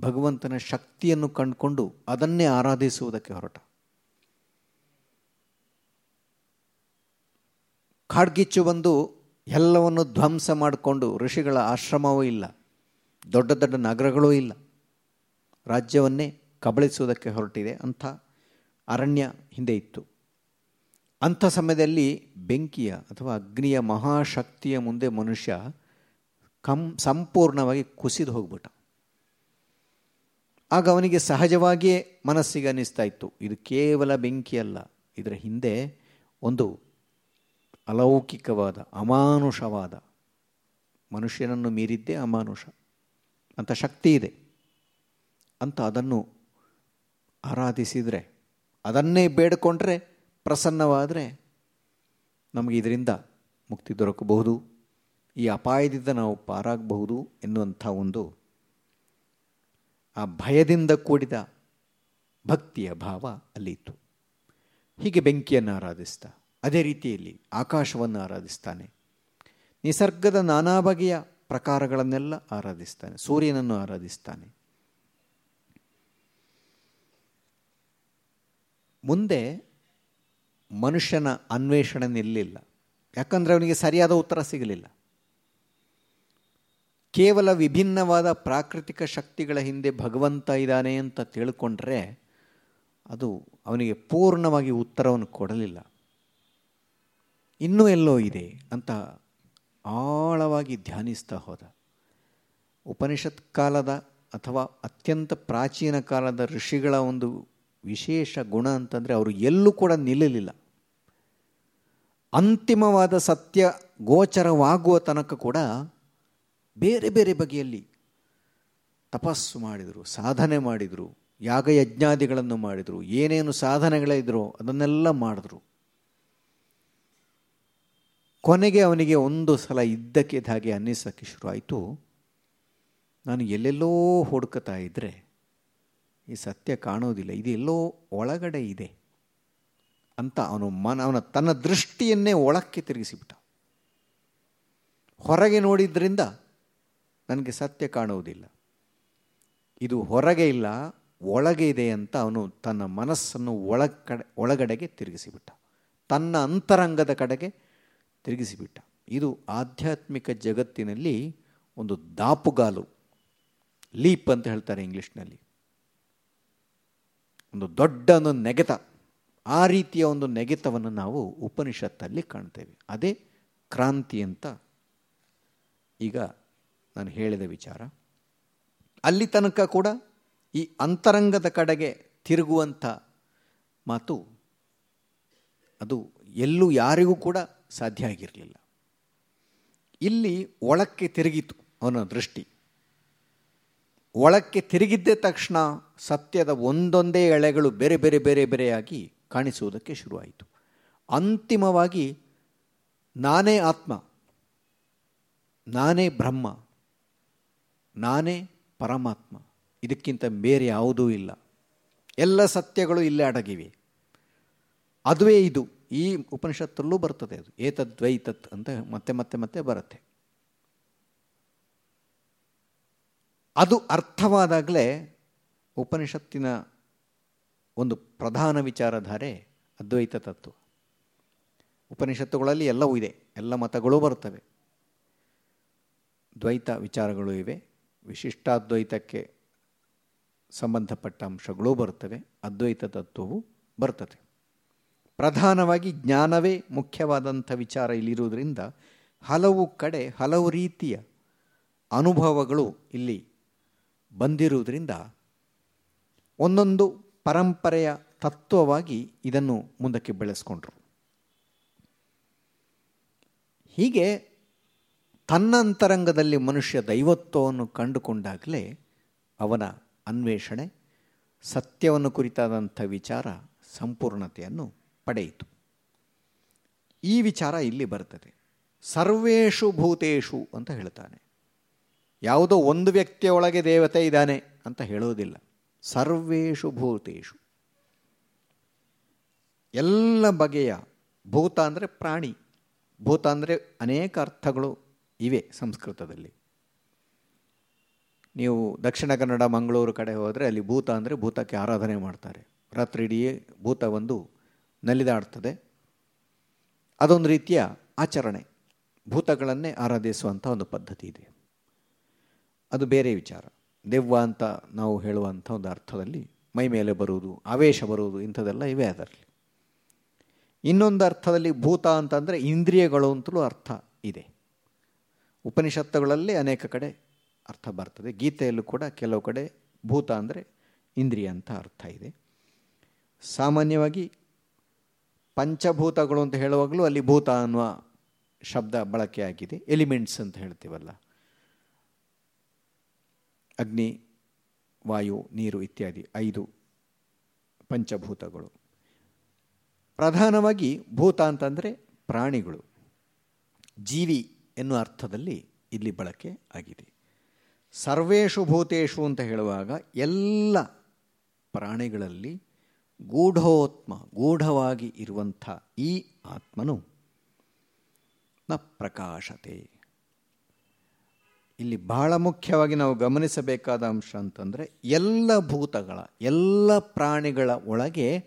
ಭಗವಂತನ ಶಕ್ತಿಯನ್ನು ಕಂಡುಕೊಂಡು ಅದನ್ನೇ ಆರಾಧಿಸುವುದಕ್ಕೆ ಹೊರಟ. ಕಾಡ್ಗಿಚ್ಚು ಬಂದು ಎಲ್ಲವನ್ನು ಧ್ವಂಸ ಮಾಡಿಕೊಂಡು ಋಷಿಗಳ ಆಶ್ರಮವೂ ಇಲ್ಲ. ದೊಡ್ಡ ದೊಡ್ಡ ನಗರಗಳೂ ಇಲ್ಲ. ರಾಜ್ಯವನ್ನೇ ಕಬಳಿಸುವುದಕ್ಕೆ ಹೊರಟಿದೆ ಅಂಥ ಅರಣ್ಯ ಹಿಂದೆ ಇತ್ತು. ಅಂಥ ಸಮಯದಲ್ಲಿ ಬೆಂಕಿಯ ಅಥವಾ ಅಗ್ನಿಯ ಮಹಾಶಕ್ತಿಯ ಮುಂದೆ ಮನುಷ್ಯ ಕಂ, ಸಂಪೂರ್ಣವಾಗಿ ಕುಸಿದು ಹೋಗ್ಬಿಟ್ಟ. ಆಗ ಅವನಿಗೆ ಸಹಜವಾಗಿಯೇ ಮನಸ್ಸಿಗೆ ಅನ್ನಿಸ್ತಾ ಇತ್ತು. ಇದು ಕೇವಲ ಬೆಂಕಿಯಲ್ಲ, ಇದರ ಹಿಂದೆ ಒಂದು ಅಲೌಕಿಕವಾದ, ಅಮಾನುಷವಾದ. ಮನುಷ್ಯನನ್ನು ಮೀರಿದ್ದೇ ಅಮಾನುಷ. ಅಂತ ಶಕ್ತಿ ಇದೆ. ಅಂತ ಅದನ್ನು ಆರಾಧಿಸಿದರೆ, ಅದನ್ನೇ ಬೇಡಿಕೊಂಡ್ರೆ ಪ್ರಸನ್ನವಾದರೆ ನಮಗೆ ಇದರಿಂದ ಮುಕ್ತಿ ದೊರಕಬಹುದು. ಈ ಅಪಾಯದಿಂದ ನಾವು ಪಾರಾಗಬಹುದು ಎನ್ನುವಂಥ ಒಂದು ಆ ಭಯದಿಂದ ಕೂಡಿದ ಭಕ್ತಿಯ ಭಾವ ಅಲ್ಲಿತ್ತು. ಹೀಗೆ ಬೆಂಕಿಯನ್ನು ಆರಾಧಿಸ್ತಾ ಅದೇ ರೀತಿಯಲ್ಲಿ ಆಕಾಶವನ್ನು ಆರಾಧಿಸ್ತಾನೆ. ನಿಸರ್ಗದ ನಾನಾ ಬಗೆಯ ಪ್ರಕಾರಗಳನ್ನೆಲ್ಲ ಆರಾಧಿಸ್ತಾನೆ. ಸೂರ್ಯನನ್ನು ಆರಾಧಿಸ್ತಾನೆ. ಮುಂದೆ ಮನುಷ್ಯನ ಅನ್ವೇಷಣೆ ನಿಲ್ಲಿಲ್ಲ. ಯಾಕಂದರೆ ಅವನಿಗೆ ಸರಿಯಾದ ಉತ್ತರ ಸಿಗಲಿಲ್ಲ. ಕೇವಲ ವಿಭಿನ್ನವಾದ ಪ್ರಾಕೃತಿಕ ಶಕ್ತಿಗಳ ಹಿಂದೆ ಭಗವಂತ ಇದ್ದಾನೆ ಅಂತ ತಿಳ್ಕೊಂಡ್ರೆ ಅದು ಅವನಿಗೆ ಪೂರ್ಣವಾಗಿ ಉತ್ತರವನ್ನು ಕೊಡಲಿಲ್ಲ. ಇನ್ನೂ ಎಲ್ಲೋ ಇದೆ ಅಂತ ಆಳವಾಗಿ ಧ್ಯಾನಿಸ್ತಾ ಹೋದ. ಉಪನಿಷತ್ ಕಾಲದ ಅಥವಾ ಅತ್ಯಂತ ಪ್ರಾಚೀನ ಕಾಲದ ಋಷಿಗಳ ಒಂದು ವಿಶೇಷ ಗುಣ ಅಂತಂದರೆ ಅವರು ಎಲ್ಲೂ ಕೂಡ ನಿಲ್ಲಲಿಲ್ಲ. ಅಂತಿಮವಾದ ಸತ್ಯ ಗೋಚರವಾಗುವ ತನಕ ಕೂಡ ಬೇರೆ ಬೇರೆ ಬಗೆಯಲ್ಲಿ ತಪಸ್ಸು ಮಾಡಿದರು, ಸಾಧನೆ ಮಾಡಿದರು, ಯಾಗಯಜ್ಞಾದಿಗಳನ್ನು ಮಾಡಿದರು, ಏನೇನು ಸಾಧನೆಗಳಿದ್ರೋ ಅದನ್ನೆಲ್ಲ ಮಾಡಿದ್ರು. ಕೊನೆಗೆ ಅವನಿಗೆ ಒಂದು ಸಲ ಇದ್ದಕ್ಕೆ ಹಾಗೆ ಅನ್ನಿಸೋಕ್ಕೆ ಶುರುವಾಯಿತು. ನಾನು ಎಲ್ಲೆಲ್ಲೋ ಹುಡುಕತಾ ಇದ್ದರೆ ಈ ಸತ್ಯ ಕಾಣೋದಿಲ್ಲ, ಇದು ಎಲ್ಲೋ ಒಳಗಡೆ ಇದೆ ಅಂತ ಅವನು ಮನ, ಅವನ ತನ್ನ ದೃಷ್ಟಿಯನ್ನೇ ಒಳಕ್ಕೆ ತಿರುಗಿಸಿಬಿಟ್ಟ. ಹೊರಗೆ ನೋಡಿದ್ರಿಂದ ನನಗೆ ಸತ್ಯ ಕಾಣುವುದಿಲ್ಲ ಇದು ಹೊರಗೆ ಇಲ್ಲ, ಒಳಗೆ ಇದೆ ಅಂತ ಅವನು ತನ್ನ ಮನಸ್ಸನ್ನು ಒಳಗಡೆ ಒಳಗಡೆಗೆ ತಿರುಗಿಸಿಬಿಟ್ಟ. ತನ್ನ ಅಂತರಂಗದ ಕಡೆಗೆ ತಿರುಗಿಸಿಬಿಟ್ಟ. ಇದು ಆಧ್ಯಾತ್ಮಿಕ ಜಗತ್ತಿನಲ್ಲಿ ಒಂದು ದಾಪುಗಾಲು, ಲೀಪ್ ಅಂತ ಹೇಳ್ತಾರೆ ಇಂಗ್ಲೀಷ್ನಲ್ಲಿ. ಒಂದು ದೊಡ್ಡ ಒಂದು ನೆಗೆತ. ಆ ರೀತಿಯ ಒಂದು ನೆಗೆತವನ್ನು ನಾವು ಉಪನಿಷತ್ತಲ್ಲಿ ಕಾಣ್ತೇವೆ. ಅದೇ ಕ್ರಾಂತಿ ಅಂತ ಈಗ ನಾನು ಹೇಳಿದ ವಿಚಾರ. ಅಲ್ಲಿ ತನಕ ಕೂಡ ಈ ಅಂತರಂಗದ ಕಡೆಗೆ ತಿರುಗುವಂಥ ಮಾತು, ಅದು ಎಲ್ಲೂ ಯಾರಿಗೂ ಕೂಡ ಸಾಧ್ಯ ಆಗಿರಲಿಲ್ಲ. ಇಲ್ಲಿ ಒಳಕ್ಕೆ ತಿರುಗಿತು ಅವನ ದೃಷ್ಟಿ. ಒಳಕ್ಕೆ ತಿರುಗಿದ್ದ ತಕ್ಷಣ ಸತ್ಯದ ಒಂದೊಂದೇ ಎಳೆಗಳು ಬೇರೆ ಬೇರೆ ಬೇರೆ ಬೇರೆಯಾಗಿ ಕಾಣಿಸುವುದಕ್ಕೆ ಶುರುವಾಯಿತು. ಅಂತಿಮವಾಗಿ ನಾನೇ ಆತ್ಮ, ನಾನೇ ಬ್ರಹ್ಮ, ನಾನೇ ಪರಮಾತ್ಮ, ಇದಕ್ಕಿಂತ ಬೇರೆ ಯಾವುದೂ ಇಲ್ಲ. ಎಲ್ಲ ಸತ್ಯಗಳು ಇಲ್ಲೇ ಅಡಗಿವೆ. ಅದುವೇ ಇದು. ಈ ಉಪನಿಷತ್ತಲ್ಲೂ ಬರ್ತದೆ ಅದು. ಏತದ್ವೈತತ್ ಅಂತ ಮತ್ತೆ ಮತ್ತೆ ಮತ್ತೆ ಬರುತ್ತೆ. ಅದು ಅರ್ಥವಾದಾಗಲೇ ಉಪನಿಷತ್ತಿನ ಒಂದು ಪ್ರಧಾನ ವಿಚಾರಧಾರೆ ಅದ್ವೈತ ತತ್ವ. ಉಪನಿಷತ್ತುಗಳಲ್ಲಿ ಎಲ್ಲವೂ ಇದೆ. ಎಲ್ಲ ಮತಗಳು ಬರ್ತವೆ. ದ್ವೈತ ವಿಚಾರಗಳು ಇವೆ. ವಿಶಿಷ್ಟಾದ್ವೈತಕ್ಕೆ ಸಂಬಂಧಪಟ್ಟ ಅಂಶಗಳು ಬರ್ತವೆ. ಅದ್ವೈತ ತತ್ವವು ಬರ್ತದೆ. ಪ್ರಧಾನವಾಗಿ ಜ್ಞಾನವೇ ಮುಖ್ಯವಾದಂಥ ವಿಚಾರ ಇಲ್ಲಿರುವುದರಿಂದ ಹಲವು ಕಡೆ ಹಲವು ರೀತಿಯ ಅನುಭವಗಳು ಇಲ್ಲಿ ಬಂದಿರುವುದರಿಂದ ಒಂದೊಂದು ಪರಂಪರೆಯ ತತ್ವವಾಗಿ ಇದನ್ನು ಮುಂದಕ್ಕೆ ಬೆಳೆಸ್ಕೊಂಡ್ರು. ಹೀಗೆ ತನ್ನ ಅಂತರಂಗದಲ್ಲಿ ಮನುಷ್ಯ ದೈವತ್ವವನ್ನು ಕಂಡುಕೊಂಡಾಗಲೇ ಅವನ ಅನ್ವೇಷಣೆ, ಸತ್ಯವನ್ನು ಕುರಿತಾದಂಥ ವಿಚಾರ, ಸಂಪೂರ್ಣತೆಯನ್ನು ಪಡೆಯಿತು ಈ ವಿಚಾರ ಇಲ್ಲಿ ಬರ್ತದೆ. ಸರ್ವೇಷು ಭೂತೇಶು ಅಂತ ಹೇಳ್ತಾನೆ. ಯಾವುದೋ ಒಂದು ವ್ಯಕ್ತಿಯೊಳಗೆ ದೇವತೆ ಇದ್ದಾನೆ ಅಂತ ಹೇಳೋದಿಲ್ಲ ಸರ್ವೇಷು ಭೂತೇಶು ಎಲ್ಲ ಬಗೆಯ ಭೂತ ಅಂದರೆ ಪ್ರಾಣಿ. ಭೂತ ಅಂದರೆ ಅನೇಕ ಅರ್ಥಗಳು ಇವೆ ಸಂಸ್ಕೃತದಲ್ಲಿ. ನೀವು ದಕ್ಷಿಣ ಕನ್ನಡ ಮಂಗಳೂರು ಕಡೆ ಹೋದರೆ ಅಲ್ಲಿ ಭೂತ ಅಂದರೆ ಭೂತಕ್ಕೆ ಆರಾಧನೆ ಮಾಡ್ತಾರೆ. ರಾತ್ರಿ ಇಡೀ ಭೂತ ಒಂದು ನಲಿದಾಡ್ತದೆ. ಅದೊಂದು ರೀತಿಯ ಆಚರಣೆ. ಭೂತಗಳನ್ನೇ ಆರಾಧಿಸುವಂಥ ಒಂದು ಪದ್ಧತಿ ಇದೆ. ಅದು ಬೇರೆ ವಿಚಾರ. ದೆವ್ವ ಅಂತ ನಾವು ಹೇಳುವಂಥ ಒಂದು ಅರ್ಥದಲ್ಲಿ ಮೈ ಮೇಲೆ ಬರುವುದು, ಆವೇಶ ಬರುವುದು ಇಂಥದ್ದೆಲ್ಲ ಇವೆ ಅದರಲ್ಲಿ. ಇನ್ನೊಂದು ಅರ್ಥದಲ್ಲಿ ಭೂತ ಅಂತಂದರೆ ಇಂದ್ರಿಯಗಳು ಅಂತಲೂ ಅರ್ಥ ಇದೆ. ಉಪನಿಷತ್ತುಗಳಲ್ಲಿ ಅನೇಕ ಕಡೆ ಅರ್ಥ ಬರ್ತದೆ. ಗೀತೆಯಲ್ಲೂ ಕೂಡ ಕೆಲವು ಕಡೆ ಭೂತ ಅಂದರೆ ಇಂದ್ರಿಯ ಅಂತ ಅರ್ಥ ಇದೆ. ಸಾಮಾನ್ಯವಾಗಿ ಪಂಚಭೂತಗಳು ಅಂತ ಹೇಳುವಾಗಲೂ ಅಲ್ಲಿ ಭೂತ ಅನ್ನುವ ಶಬ್ದ ಬಳಕೆ ಆಗಿದೆ. ಎಲಿಮೆಂಟ್ಸ್ ಅಂತ ಹೇಳ್ತೀವಲ್ಲ. ಅಗ್ನಿ, ವಾಯು, ನೀರು ಇತ್ಯಾದಿ ಐದು ಪಂಚಭೂತಗಳು. ಪ್ರಧಾನವಾಗಿ ಭೂತ ಅಂತಂದರೆ ಪ್ರಾಣಿಗಳು. ಜೀವಿ ಎನ್ನುವ ಅರ್ಥದಲ್ಲಿ ಇಲ್ಲಿ ಬಳಕೆ ಆಗಿದೆ. ಸರ್ವೇಷು ಭೂತೇಶು ಅಂತ ಹೇಳುವಾಗ ಎಲ್ಲ ಪ್ರಾಣಿಗಳಲ್ಲಿ ಗೂಢೋತ್ಮ, ಗೂಢವಾಗಿ ಇರುವಂಥ ಈ ಆತ್ಮನು ನ ಪ್ರಕಾಶತೆ. ಇಲ್ಲಿ ಬಹಳ ಮುಖ್ಯವಾಗಿ ನಾವು ಗಮನಿಸಬೇಕಾದ ಅಂಶ ಅಂತಂದರೆ ಎಲ್ಲ ಭೂತಗಳ, ಎಲ್ಲ ಪ್ರಾಣಿಗಳ ಒಳಗೆ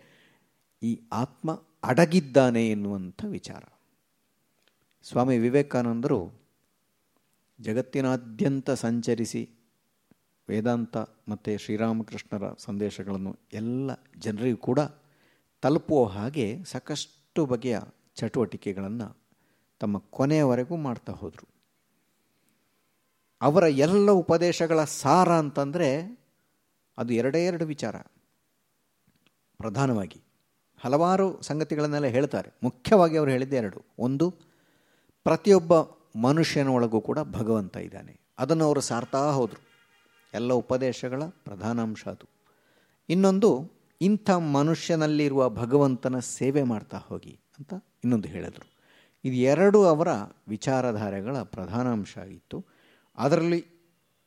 ಈ ಆತ್ಮ ಅಡಗಿದ್ದಾನೆ ಎನ್ನುವಂಥ ವಿಚಾರ. ಸ್ವಾಮಿ ವಿವೇಕಾನಂದರು ಜಗತ್ತಿನಾದ್ಯಂತ ಸಂಚರಿಸಿ ವೇದಾಂತ ಮತ್ತು ಶ್ರೀರಾಮಕೃಷ್ಣರ ಸಂದೇಶಗಳನ್ನು ಎಲ್ಲ ಜನರಿಗೂ ಕೂಡ ತಲುಪುವ ಹಾಗೆ ಸಾಕಷ್ಟು ಬಗೆಯ ಚಟುವಟಿಕೆಗಳನ್ನು ತಮ್ಮ ಕೊನೆಯವರೆಗೂ ಮಾಡ್ತಾ ಹೋದರು. ಅವರ ಎಲ್ಲ ಉಪದೇಶಗಳ ಸಾರ ಅಂತಂದರೆ ಅದು ಎರಡೇ ಎರಡು ವಿಚಾರ. ಪ್ರಧಾನವಾಗಿ ಹಲವಾರು ಸಂಗತಿಗಳನ್ನೆಲ್ಲ ಹೇಳ್ತಾರೆ. ಮುಖ್ಯವಾಗಿ ಅವರು ಹೇಳಿದ್ದೆ ಎರಡು. ಒಂದು, ಪ್ರತಿಯೊಬ್ಬ ಮನುಷ್ಯನೊಳಗೂ ಕೂಡ ಭಗವಂತ ಇದ್ದಾನೆ. ಅದನ್ನು ಅವರು ಸಾರ್ತಾ ಹೋದರು. ಎಲ್ಲ ಉಪದೇಶಗಳ ಪ್ರಧಾನ ಅಂಶ ಅದು. ಇನ್ನೊಂದು, ಇಂಥ ಮನುಷ್ಯನಲ್ಲಿರುವ ಭಗವಂತನ ಸೇವೆ ಮಾಡ್ತಾ ಹೋಗಿ ಅಂತ ಇನ್ನೊಂದು ಹೇಳಿದರು. ಇದು ಎರಡು ಅವರ ವಿಚಾರಧಾರೆಗಳ ಪ್ರಧಾನ ಅಂಶ ಆಗಿತ್ತು. ಅದರಲ್ಲಿ